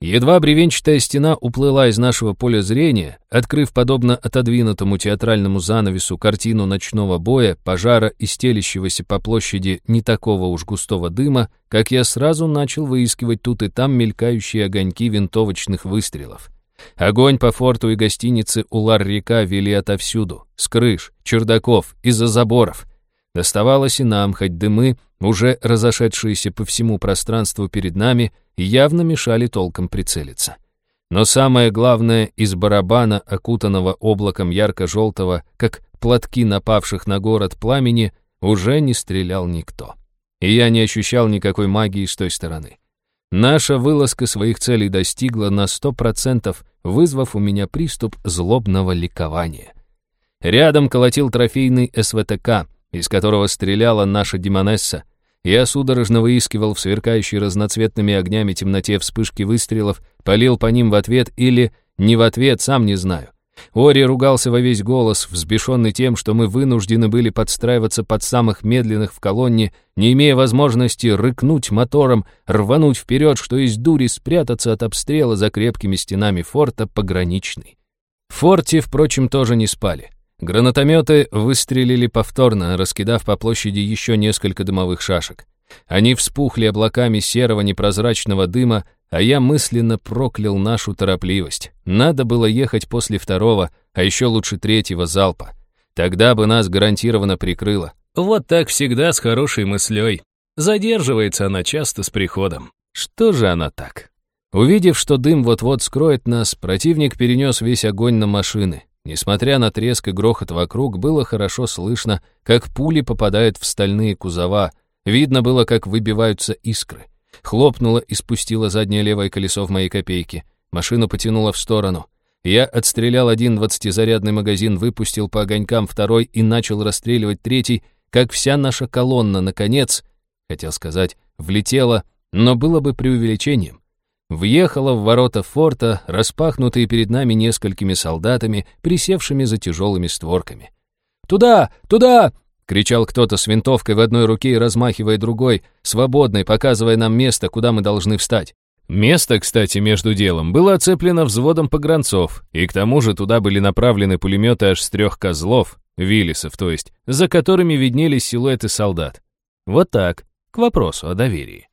Едва бревенчатая стена уплыла из нашего поля зрения, открыв, подобно отодвинутому театральному занавесу, картину ночного боя, пожара и стелящегося по площади не такого уж густого дыма, как я сразу начал выискивать тут и там мелькающие огоньки винтовочных выстрелов. Огонь по форту и гостинице Улар-река вели отовсюду, с крыш, чердаков, из-за заборов. Доставалось и нам, хоть дымы, уже разошедшиеся по всему пространству перед нами, явно мешали толком прицелиться. Но самое главное, из барабана, окутанного облаком ярко-желтого, как платки напавших на город пламени, уже не стрелял никто. И я не ощущал никакой магии с той стороны. Наша вылазка своих целей достигла на сто процентов, вызвав у меня приступ злобного ликования. Рядом колотил трофейный СВТК, из которого стреляла наша Демонесса, я судорожно выискивал в сверкающей разноцветными огнями темноте вспышки выстрелов, полил по ним в ответ или не в ответ, сам не знаю. Ори ругался во весь голос, взбешенный тем, что мы вынуждены были подстраиваться под самых медленных в колонне, не имея возможности рыкнуть мотором, рвануть вперед, что из дури спрятаться от обстрела за крепкими стенами форта пограничный. В форте, впрочем, тоже не спали. Гранатометы выстрелили повторно, раскидав по площади еще несколько дымовых шашек. Они вспухли облаками серого непрозрачного дыма, а я мысленно проклял нашу торопливость. Надо было ехать после второго, а еще лучше третьего залпа. Тогда бы нас гарантированно прикрыло. Вот так всегда с хорошей мыслей. Задерживается она часто с приходом. Что же она так? Увидев, что дым вот-вот скроет нас, противник перенес весь огонь на машины. Несмотря на треск и грохот вокруг, было хорошо слышно, как пули попадают в стальные кузова. Видно было, как выбиваются искры. Хлопнуло и спустило заднее левое колесо в моей копейке. Машину потянуло в сторону. Я отстрелял один двадцатизарядный магазин, выпустил по огонькам второй и начал расстреливать третий, как вся наша колонна, наконец, хотел сказать, влетела, но было бы преувеличением въехала в ворота форта, распахнутые перед нами несколькими солдатами, присевшими за тяжелыми створками. «Туда! Туда!» — кричал кто-то с винтовкой в одной руке и размахивая другой, свободной, показывая нам место, куда мы должны встать. Место, кстати, между делом, было оцеплено взводом погранцов, и к тому же туда были направлены пулеметы аж с трех козлов, Виллисов, то есть, за которыми виднелись силуэты солдат. Вот так, к вопросу о доверии.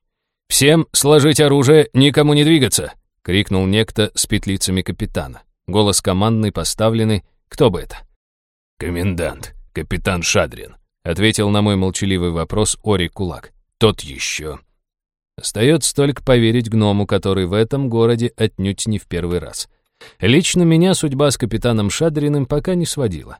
«Всем сложить оружие, никому не двигаться!» — крикнул некто с петлицами капитана. Голос командный поставленный. Кто бы это? «Комендант, капитан Шадрин», — ответил на мой молчаливый вопрос Ори Кулак. «Тот еще». Остается только поверить гному, который в этом городе отнюдь не в первый раз. Лично меня судьба с капитаном Шадриным пока не сводила.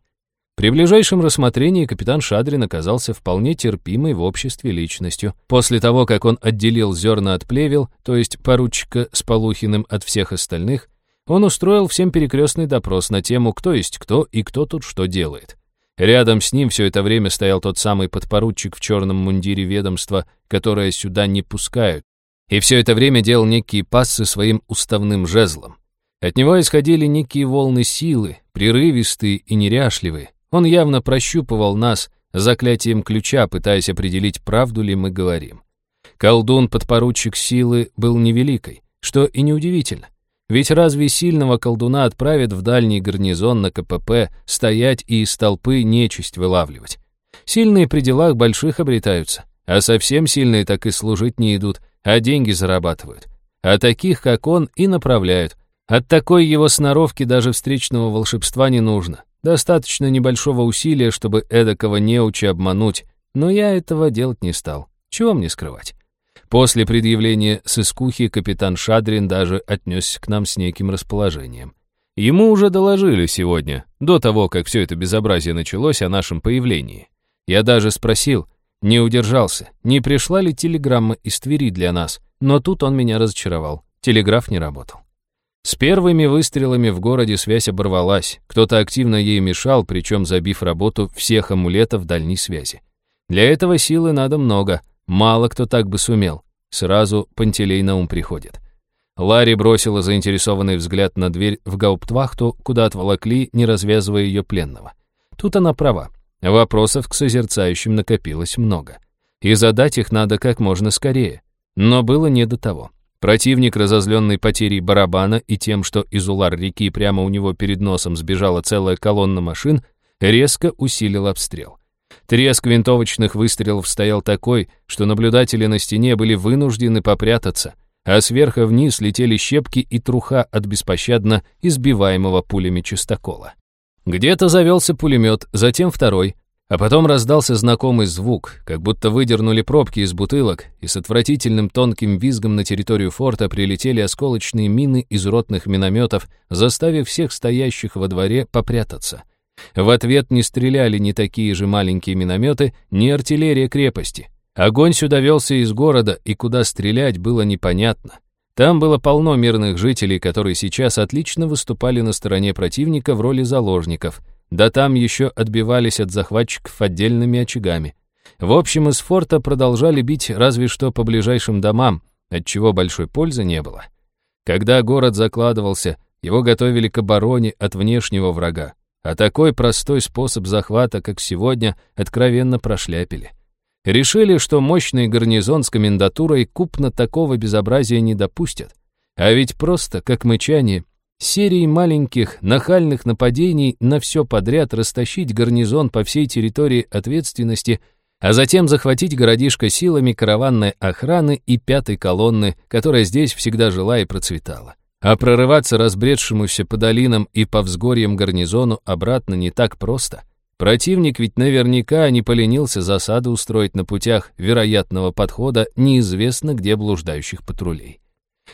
При ближайшем рассмотрении капитан Шадрин оказался вполне терпимой в обществе личностью. После того, как он отделил зерна от плевел, то есть поручика с Полухиным от всех остальных, он устроил всем перекрестный допрос на тему, кто есть кто и кто тут что делает. Рядом с ним все это время стоял тот самый подпоручик в черном мундире ведомства, которое сюда не пускают, и все это время делал некие пассы своим уставным жезлом. От него исходили некие волны силы, прерывистые и неряшливые, он явно прощупывал нас заклятием ключа, пытаясь определить, правду ли мы говорим. Колдун-подпоручик силы был невеликой, что и неудивительно. Ведь разве сильного колдуна отправят в дальний гарнизон на КПП стоять и из толпы нечисть вылавливать? Сильные при делах больших обретаются, а совсем сильные так и служить не идут, а деньги зарабатывают. А таких, как он, и направляют. От такой его сноровки даже встречного волшебства не нужно. Достаточно небольшого усилия, чтобы эдакого неуча обмануть, но я этого делать не стал. Чего мне скрывать? После предъявления сыскухи капитан Шадрин даже отнесся к нам с неким расположением. Ему уже доложили сегодня, до того, как все это безобразие началось о нашем появлении. Я даже спросил, Не удержался. Не пришла ли телеграмма из Твери для нас? Но тут он меня разочаровал. Телеграф не работал. С первыми выстрелами в городе связь оборвалась. Кто-то активно ей мешал, причем забив работу всех амулетов дальней связи. Для этого силы надо много. Мало кто так бы сумел. Сразу Пантелей на ум приходит. Ларри бросила заинтересованный взгляд на дверь в гауптвахту, куда отволокли, не развязывая ее пленного. Тут она права. Вопросов к созерцающим накопилось много. И задать их надо как можно скорее. Но было не до того. Противник, разозленный потерей барабана и тем, что из улар реки прямо у него перед носом сбежала целая колонна машин, резко усилил обстрел. Треск винтовочных выстрелов стоял такой, что наблюдатели на стене были вынуждены попрятаться, а сверху вниз летели щепки и труха от беспощадно избиваемого пулями чистокола. Где-то завелся пулемет, затем второй, а потом раздался знакомый звук, как будто выдернули пробки из бутылок, и с отвратительным тонким визгом на территорию форта прилетели осколочные мины из ротных минометов, заставив всех стоящих во дворе попрятаться. В ответ не стреляли ни такие же маленькие минометы, ни артиллерия крепости. Огонь сюда велся из города, и куда стрелять было непонятно. Там было полно мирных жителей, которые сейчас отлично выступали на стороне противника в роли заложников. Да там еще отбивались от захватчиков отдельными очагами. В общем, из форта продолжали бить разве что по ближайшим домам, от чего большой пользы не было. Когда город закладывался, его готовили к обороне от внешнего врага. А такой простой способ захвата, как сегодня, откровенно прошляпили. Решили, что мощный гарнизон с комендатурой купно такого безобразия не допустят. А ведь просто, как мычание, серией маленьких нахальных нападений на все подряд растащить гарнизон по всей территории ответственности, а затем захватить городишко силами караванной охраны и пятой колонны, которая здесь всегда жила и процветала. А прорываться разбредшемуся по долинам и по взгорьям гарнизону обратно не так просто — Противник ведь наверняка не поленился засаду устроить на путях вероятного подхода неизвестно где блуждающих патрулей.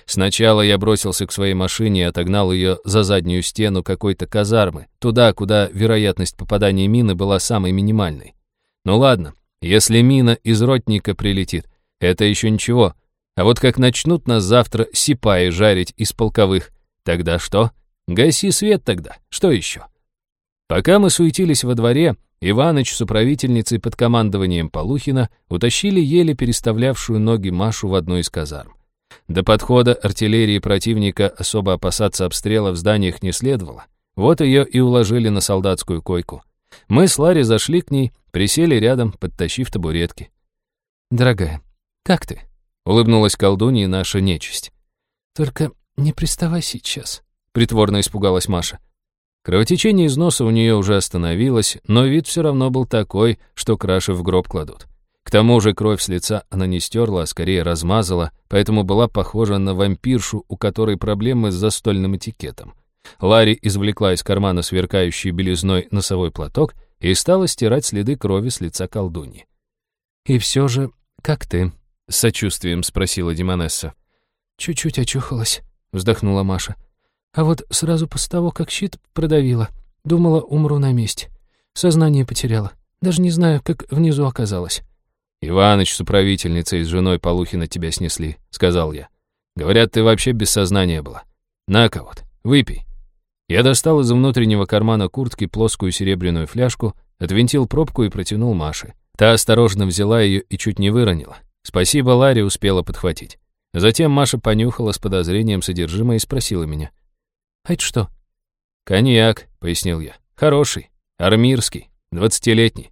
Сначала я бросился к своей машине и отогнал ее за заднюю стену какой-то казармы, туда, куда вероятность попадания мины была самой минимальной. Ну ладно, если мина из ротника прилетит, это еще ничего. А вот как начнут нас завтра сипаи жарить из полковых, тогда что? Гаси свет тогда, что еще? Пока мы суетились во дворе, Иваныч с управительницей под командованием Полухина утащили еле переставлявшую ноги Машу в одну из казарм. До подхода артиллерии противника особо опасаться обстрела в зданиях не следовало. Вот ее и уложили на солдатскую койку. Мы с Ларри зашли к ней, присели рядом, подтащив табуретки. «Дорогая, как ты?» — улыбнулась колдунья наша нечисть. «Только не приставай сейчас», — притворно испугалась Маша. Кровотечение из носа у нее уже остановилось, но вид все равно был такой, что краши в гроб кладут. К тому же кровь с лица она не стерла, а скорее размазала, поэтому была похожа на вампиршу, у которой проблемы с застольным этикетом. Ларри извлекла из кармана сверкающий белизной носовой платок и стала стирать следы крови с лица колдуньи. «И все же, как ты?» — с сочувствием спросила Димонесса. «Чуть-чуть очухалась», — вздохнула Маша. А вот сразу после того, как щит продавила, думала, умру на месте. Сознание потеряла. Даже не знаю, как внизу оказалась. «Иваныч с управительницей с женой Полухина тебя снесли», — сказал я. «Говорят, ты вообще без сознания была. На-ка вот, выпей». Я достал из внутреннего кармана куртки плоскую серебряную фляжку, отвинтил пробку и протянул Маше. Та осторожно взяла ее и чуть не выронила. Спасибо, Ларе успела подхватить. Затем Маша понюхала с подозрением содержимое и спросила меня. «А это что?» «Коньяк», — пояснил я. «Хороший, армирский, двадцатилетний.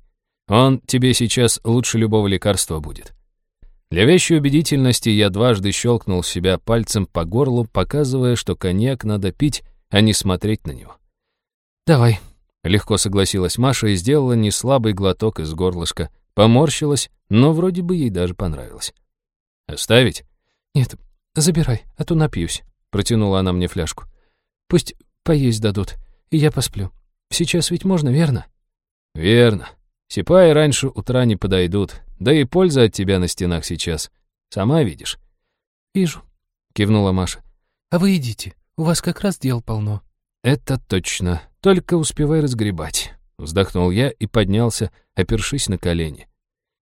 Он тебе сейчас лучше любого лекарства будет». Для вещей убедительности я дважды щелкнул себя пальцем по горлу, показывая, что коньяк надо пить, а не смотреть на него. «Давай», — легко согласилась Маша и сделала неслабый глоток из горлышка, поморщилась, но вроде бы ей даже понравилось. «Оставить?» «Нет, забирай, а то напьюсь», — протянула она мне фляжку. Пусть поесть дадут, и я посплю. Сейчас ведь можно, верно?» «Верно. Сипаи раньше утра не подойдут, да и польза от тебя на стенах сейчас. Сама видишь». «Вижу», — кивнула Маша. «А вы идите, у вас как раз дел полно». «Это точно. Только успевай разгребать», — вздохнул я и поднялся, опершись на колени.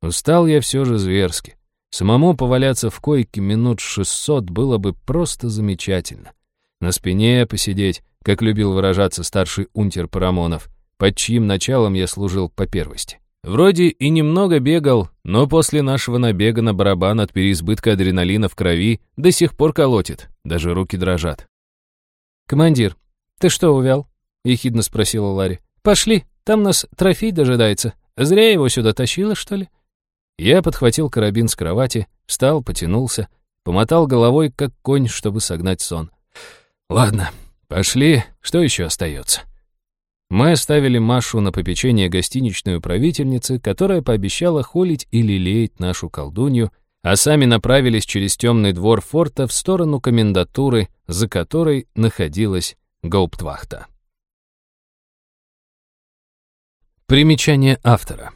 Устал я все же зверски. Самому поваляться в койке минут шестьсот было бы просто замечательно. На спине посидеть, как любил выражаться старший унтер Парамонов, под чьим началом я служил по первости. Вроде и немного бегал, но после нашего набега на барабан от переизбытка адреналина в крови до сих пор колотит, даже руки дрожат. «Командир, ты что увял?» — ехидно спросила Ларри. «Пошли, там нас трофей дожидается. Зря его сюда тащила, что ли?» Я подхватил карабин с кровати, встал, потянулся, помотал головой, как конь, чтобы согнать сон. «Ладно, пошли, что еще остается?» Мы оставили Машу на попечение гостиничной управительницы, которая пообещала холить и лелеять нашу колдунью, а сами направились через темный двор форта в сторону комендатуры, за которой находилась гауптвахта. Примечание автора.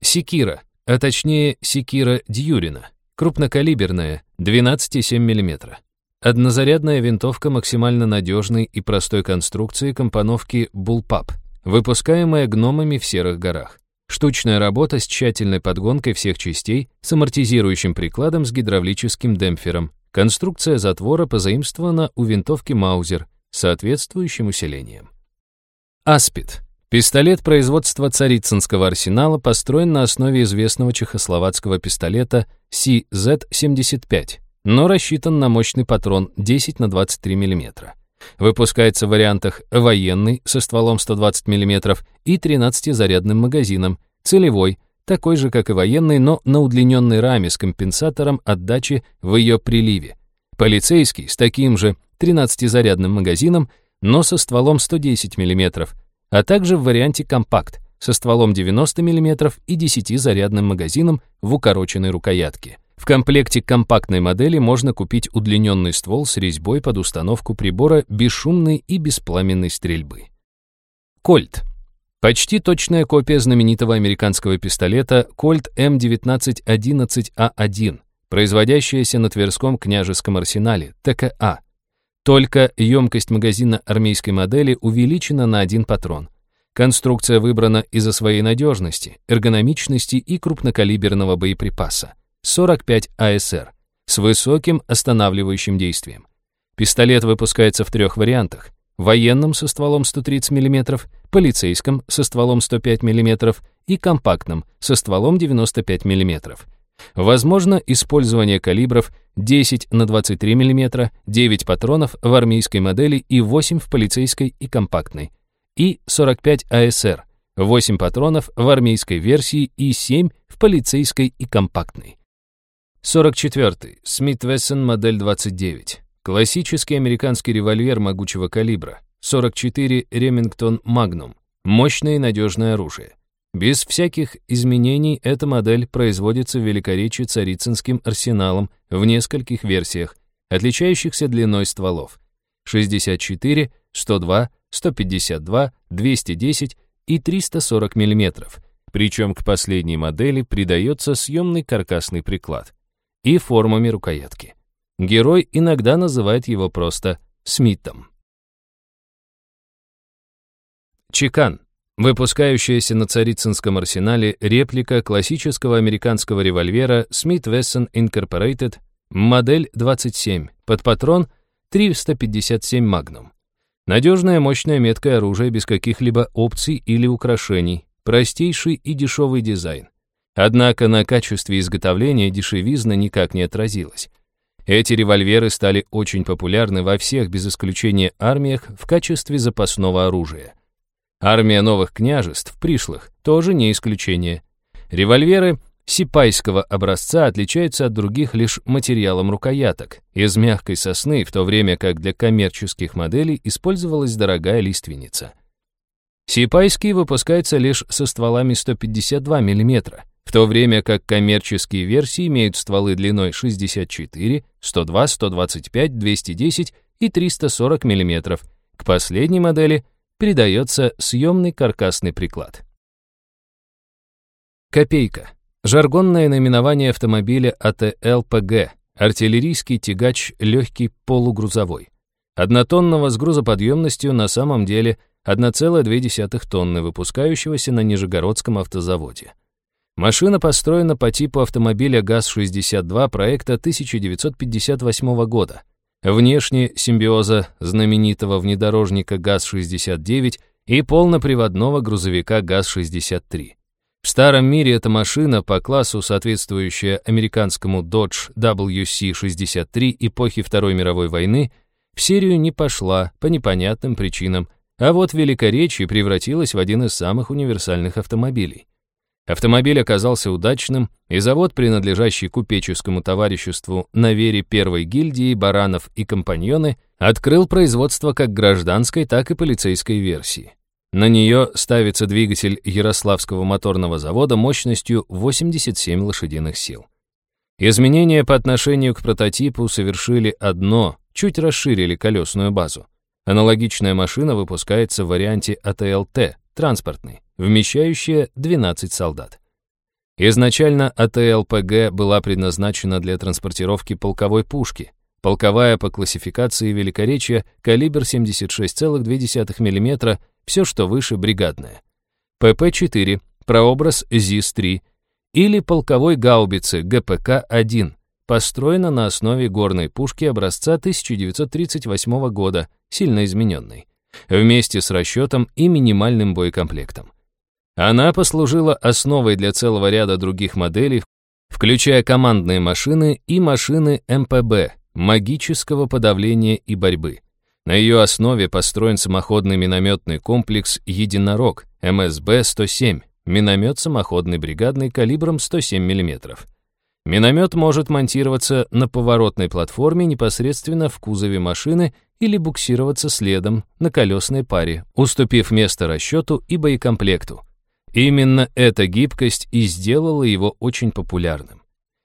Секира, а точнее секира Дьюрина, крупнокалиберная, 12,7 мм. Однозарядная винтовка максимально надежной и простой конструкции компоновки Bullpup, выпускаемая гномами в Серых горах. Штучная работа с тщательной подгонкой всех частей, с амортизирующим прикладом с гидравлическим демпфером. Конструкция затвора позаимствована у винтовки Маузер соответствующим усилением. Аспид. Пистолет производства Царицынского арсенала построен на основе известного чехословацкого пистолета CZ-75 но рассчитан на мощный патрон 10 на 23 мм. Выпускается в вариантах военный со стволом 120 мм и 13-зарядным магазином, целевой, такой же, как и военный, но на удлиненной раме с компенсатором отдачи в ее приливе. Полицейский с таким же 13-зарядным магазином, но со стволом 110 мм, а также в варианте компакт со стволом 90 мм и 10-зарядным магазином в укороченной рукоятке. В комплекте компактной модели можно купить удлиненный ствол с резьбой под установку прибора бесшумной и беспламенной стрельбы. Кольт. Почти точная копия знаменитого американского пистолета Colt M1911A1, производящаяся на Тверском княжеском арсенале, ТКА. Только емкость магазина армейской модели увеличена на один патрон. Конструкция выбрана из-за своей надежности, эргономичности и крупнокалиберного боеприпаса. 45 АСР с высоким останавливающим действием. Пистолет выпускается в трех вариантах. Военном со стволом 130 мм, полицейском со стволом 105 мм и компактном со стволом 95 мм. Возможно использование калибров 10 на 23 мм, 9 патронов в армейской модели и 8 в полицейской и компактной. И 45 АСР, 8 патронов в армейской версии и 7 в полицейской и компактной. 44. Смит Вессон, модель 29. Классический американский револьвер могучего калибра. 44. Ремингтон Магнум. Мощное и надежное оружие. Без всяких изменений эта модель производится в Великоречии Царицынским арсеналом в нескольких версиях, отличающихся длиной стволов. 64, 102, 152, 210 и 340 мм. Причем к последней модели придается съемный каркасный приклад и формами рукоятки. Герой иногда называет его просто Смитом. Чекан. Выпускающаяся на Царицынском арсенале реплика классического американского револьвера Smith Wesson Incorporated, модель 27, под патрон 357 Magnum. Надежное, мощное, меткое оружие без каких-либо опций или украшений, простейший и дешевый дизайн. Однако на качестве изготовления дешевизна никак не отразилась. Эти револьверы стали очень популярны во всех, без исключения армиях, в качестве запасного оружия. Армия новых княжеств, пришлых, тоже не исключение. Револьверы сипайского образца отличаются от других лишь материалом рукояток, из мягкой сосны, в то время как для коммерческих моделей использовалась дорогая лиственница. Сипайский выпускается лишь со стволами 152 мм, в то время как коммерческие версии имеют стволы длиной 64, 102, 125, 210 и 340 мм. К последней модели придается съемный каркасный приклад. Копейка. Жаргонное наименование автомобиля АТЛ-ПГ, артиллерийский тягач легкий полугрузовой. Однотонного с грузоподъемностью на самом деле 1,2 тонны, выпускающегося на Нижегородском автозаводе. Машина построена по типу автомобиля ГАЗ-62 проекта 1958 года. Внешне симбиоза знаменитого внедорожника ГАЗ-69 и полноприводного грузовика ГАЗ-63. В старом мире эта машина по классу, соответствующая американскому Dodge WC-63 эпохи Второй мировой войны, в серию не пошла по непонятным причинам, а вот в Великоречье превратилась в один из самых универсальных автомобилей. Автомобиль оказался удачным, и завод, принадлежащий купеческому товариществу на вере первой гильдии «Баранов и компаньоны», открыл производство как гражданской, так и полицейской версии. На нее ставится двигатель Ярославского моторного завода мощностью 87 лошадиных сил. Изменения по отношению к прототипу совершили одно, чуть расширили колесную базу. Аналогичная машина выпускается в варианте АТЛТ, транспортный, вмещающая 12 солдат. Изначально АТЛПГ была предназначена для транспортировки полковой пушки, полковая по классификации Великоречия, калибр 76,2 мм, все, что выше бригадная. ПП-4, прообраз ЗИС-3 или полковой гаубицы ГПК-1, построена на основе горной пушки образца 1938 года, сильно измененной, вместе с расчетом и минимальным боекомплектом. Она послужила основой для целого ряда других моделей, включая командные машины и машины МПБ, магического подавления и борьбы. На ее основе построен самоходный минометный комплекс «Единорог» МСБ-107, миномет самоходный бригадный калибром 107 мм. Миномет может монтироваться на поворотной платформе непосредственно в кузове машины или буксироваться следом на колесной паре, уступив место расчету и боекомплекту. Именно эта гибкость и сделала его очень популярным.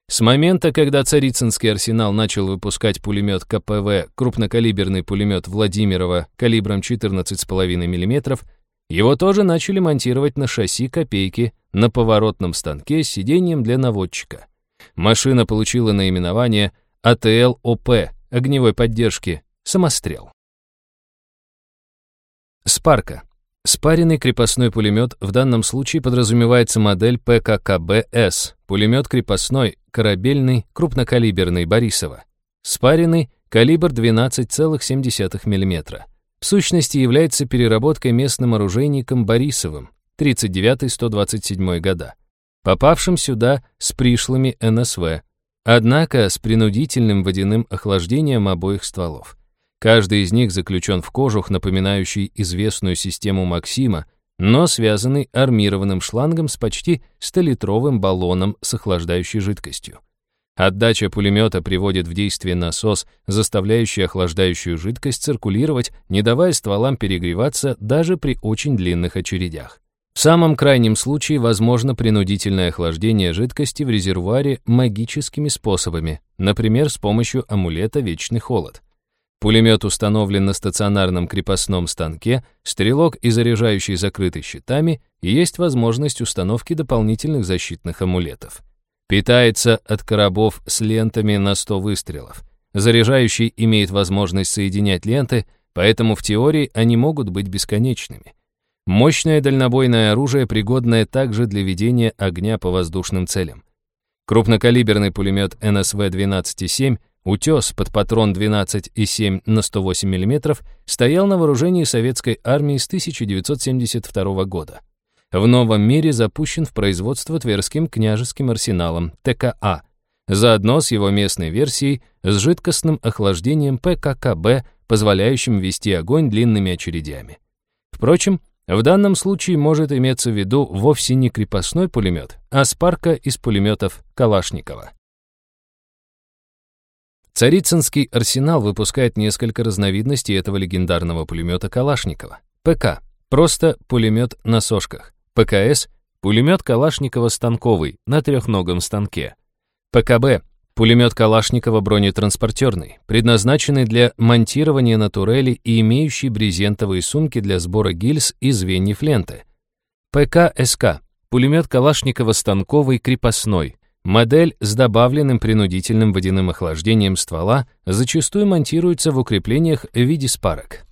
С момента, когда Царицынский арсенал начал выпускать пулемет КПВ, крупнокалиберный пулемет Владимирова калибром 14,5 мм, его тоже начали монтировать на шасси копейки на поворотном станке с сиденьем для наводчика. Машина получила наименование АТЛ-ОП огневой поддержки «Самострел». Спарка. Спаренный крепостной пулемет в данном случае подразумевается модель ПККБС, пулемет крепостной, корабельный, крупнокалиберный Борисова. Спаренный, калибр 12,7 мм. В сущности является переработкой местным оружейником Борисовым, 39-127 года, попавшим сюда с пришлыми НСВ, однако с принудительным водяным охлаждением обоих стволов. Каждый из них заключен в кожух, напоминающий известную систему Максима, но связанный армированным шлангом с почти 100-литровым баллоном с охлаждающей жидкостью. Отдача пулемета приводит в действие насос, заставляющий охлаждающую жидкость циркулировать, не давая стволам перегреваться даже при очень длинных очередях. В самом крайнем случае возможно принудительное охлаждение жидкости в резервуаре магическими способами, например, с помощью амулета «Вечный холод». Пулемет установлен на стационарном крепостном станке, стрелок и заряжающий закрыты щитами, и есть возможность установки дополнительных защитных амулетов. Питается от коробов с лентами на 100 выстрелов. Заряжающий имеет возможность соединять ленты, поэтому в теории они могут быть бесконечными. Мощное дальнобойное оружие, пригодное также для ведения огня по воздушным целям. Крупнокалиберный пулемет НСВ-12,7 Утес под патрон 12,7 на 108 мм стоял на вооружении советской армии с 1972 года. В новом мире запущен в производство Тверским княжеским арсеналом ТКА, заодно с его местной версией с жидкостным охлаждением ПККБ, позволяющим вести огонь длинными очередями. Впрочем, в данном случае может иметься в виду вовсе не крепостной пулемет, а спарка из пулеметов Калашникова. Царицынский арсенал выпускает несколько разновидностей этого легендарного пулемета Калашникова. ПК – просто пулемет на сошках. ПКС – пулемет Калашникова станковый на трехногом станке. ПКБ – пулемет Калашникова бронетранспортерный, предназначенный для монтирования на турели и имеющий брезентовые сумки для сбора гильз и звеньев ленты. ПКСК – пулемет Калашникова станковый крепостной, Модель с добавленным принудительным водяным охлаждением ствола зачастую монтируется в укреплениях в виде спарок.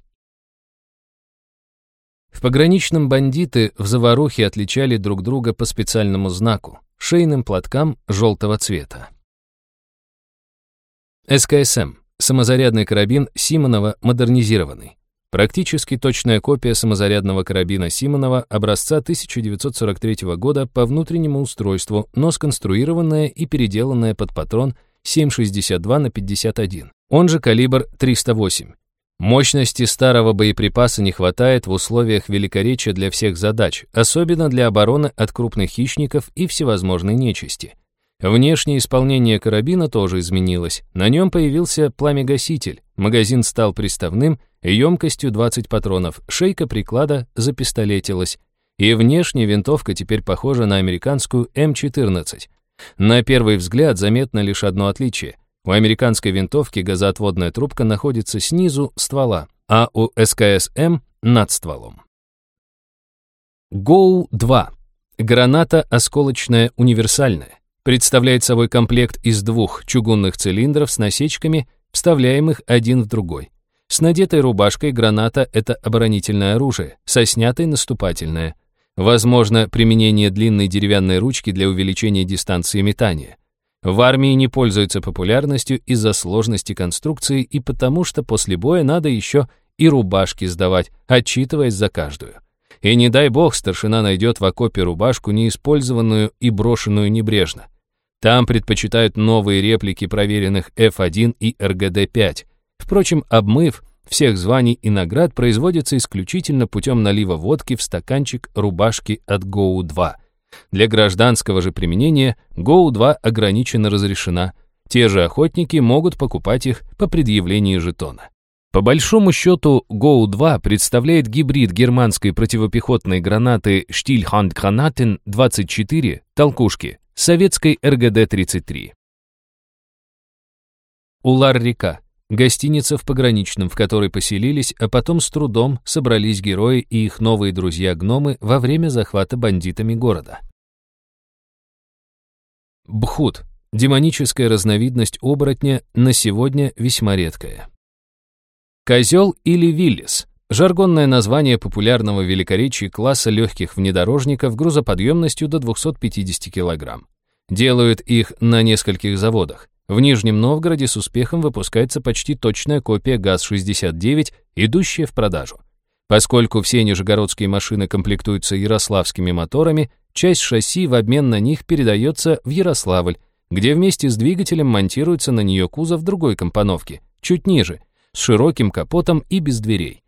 В пограничном бандиты в заварухе отличали друг друга по специальному знаку — шейным платкам желтого цвета. СКСМ — самозарядный карабин Симонова модернизированный. Практически точная копия самозарядного карабина Симонова образца 1943 года по внутреннему устройству, но сконструированная и переделанная под патрон 7,62 на 51, он же калибр 308. Мощности старого боеприпаса не хватает в условиях великоречия для всех задач, особенно для обороны от крупных хищников и всевозможной нечисти. Внешнее исполнение карабина тоже изменилось. На нем появился пламегаситель, магазин стал приставным, емкостью 20 патронов, шейка приклада запистолетилась, и внешне винтовка теперь похожа на американскую М14. На первый взгляд заметно лишь одно отличие. У американской винтовки газоотводная трубка находится снизу ствола, а у СКС-М над стволом. ГОУ-2. Граната осколочная универсальная представляет собой комплект из двух чугунных цилиндров с насечками, вставляемых один в другой. С надетой рубашкой граната — это оборонительное оружие, со снятой — наступательное. Возможно применение длинной деревянной ручки для увеличения дистанции метания. В армии не пользуется популярностью из-за сложности конструкции и потому, что после боя надо еще и рубашки сдавать, отчитываясь за каждую. И не дай бог старшина найдет в окопе рубашку, неиспользованную и брошенную небрежно. Там предпочитают новые реплики проверенных F1 и РГД-5. Впрочем, обмыв всех званий и наград производится исключительно путем налива водки в стаканчик рубашки от ГОУ-2. Для гражданского же применения ГОУ-2 ограниченно разрешена. Те же охотники могут покупать их по предъявлении жетона. По большому счету, ГОУ-2 представляет гибрид германской противопехотной гранаты Stillhandgranaten-24 «Толкушки» советской РГД-33. Улар-река. Гостиница в Пограничном, в которой поселились, а потом с трудом собрались герои и их новые друзья-гномы во время захвата бандитами города. Бхут. Демоническая разновидность оборотня на сегодня весьма редкая. Козел или Виллис. Жаргонное название популярного великоречия класса легких внедорожников грузоподъемностью до 250 кг. Делают их на нескольких заводах. В Нижнем Новгороде с успехом выпускается почти точная копия ГАЗ-69, идущая в продажу. Поскольку все нижегородские машины комплектуются ярославскими моторами, часть шасси в обмен на них передается в Ярославль, где вместе с двигателем монтируется на нее кузов другой компоновки, чуть ниже, с широким капотом и без дверей.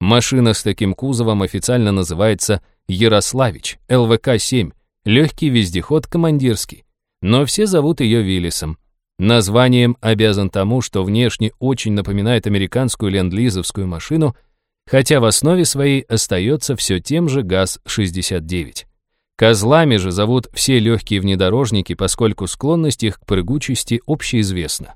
Машина с таким кузовом официально называется Ярославич, ЛВК-7, легкий вездеход командирский, но все зовут ее Виллисом. Названием обязан тому, что внешне очень напоминает американскую ленд-лизовскую машину, хотя в основе своей остается все тем же ГАЗ-69. Козлами же зовут все легкие внедорожники, поскольку склонность их к прыгучести общеизвестна.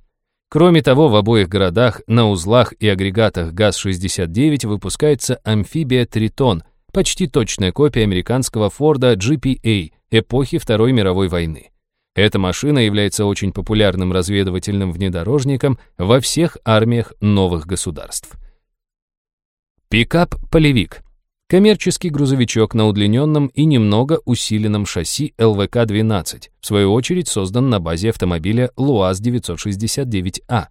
Кроме того, в обоих городах на узлах и агрегатах ГАЗ-69 выпускается амфибия «Тритон», почти точная копия американского Форда GPA эпохи Второй мировой войны. Эта машина является очень популярным разведывательным внедорожником во всех армиях новых государств. Пикап-полевик Коммерческий грузовичок на удлиненном и немного усиленном шасси ЛВК-12, в свою очередь создан на базе автомобиля ЛуАЗ-969А.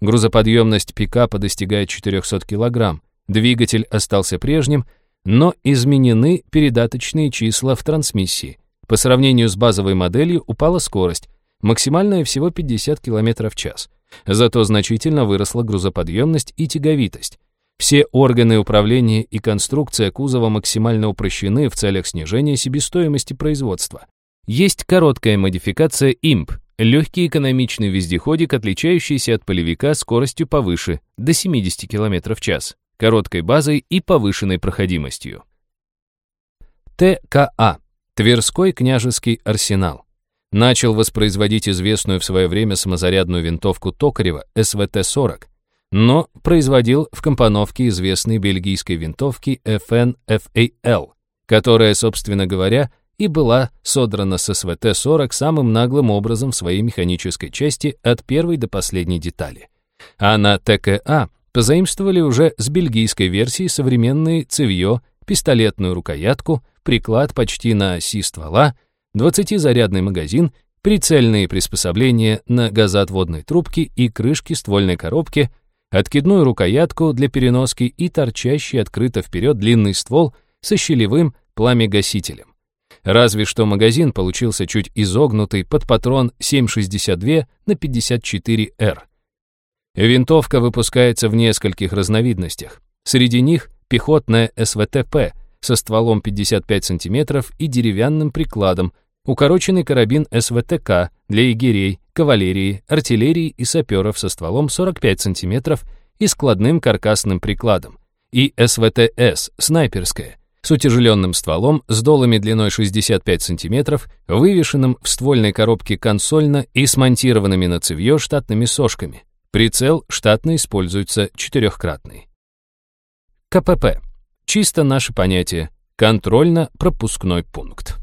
Грузоподъемность пикапа достигает 400 кг, двигатель остался прежним, но изменены передаточные числа в трансмиссии. По сравнению с базовой моделью упала скорость, максимальная всего 50 км в час. Зато значительно выросла грузоподъемность и тяговитость. Все органы управления и конструкция кузова максимально упрощены в целях снижения себестоимости производства. Есть короткая модификация имп, легкий экономичный вездеходик, отличающийся от полевика скоростью повыше, до 70 км в час, короткой базой и повышенной проходимостью. ТКА – Тверской княжеский арсенал. Начал воспроизводить известную в свое время самозарядную винтовку Токарева СВТ-40, но производил в компоновке известной бельгийской винтовки FN-FAL, которая, собственно говоря, и была содрана с СВТ-40 самым наглым образом в своей механической части от первой до последней детали. А на ТКА позаимствовали уже с бельгийской версии современные цевьё пистолетную рукоятку, приклад почти на оси ствола, 20-зарядный магазин, прицельные приспособления на газоотводной трубке и крышке ствольной коробки, откидную рукоятку для переноски и торчащий открыто вперед длинный ствол со щелевым пламегасителем. Разве что магазин получился чуть изогнутый под патрон 7,62 на 54Р. Винтовка выпускается в нескольких разновидностях. Среди них пехотная СВТП со стволом 55 см и деревянным прикладом, укороченный карабин СВТК для егерей, кавалерии, артиллерии и саперов со стволом 45 см и складным каркасным прикладом, и СВТС, снайперская, с утяжеленным стволом, с долами длиной 65 см, вывешенным в ствольной коробке консольно и смонтированными на цевьё штатными сошками. Прицел штатно используется четырехкратный. КПП. Чисто наше понятие. Контрольно-пропускной пункт.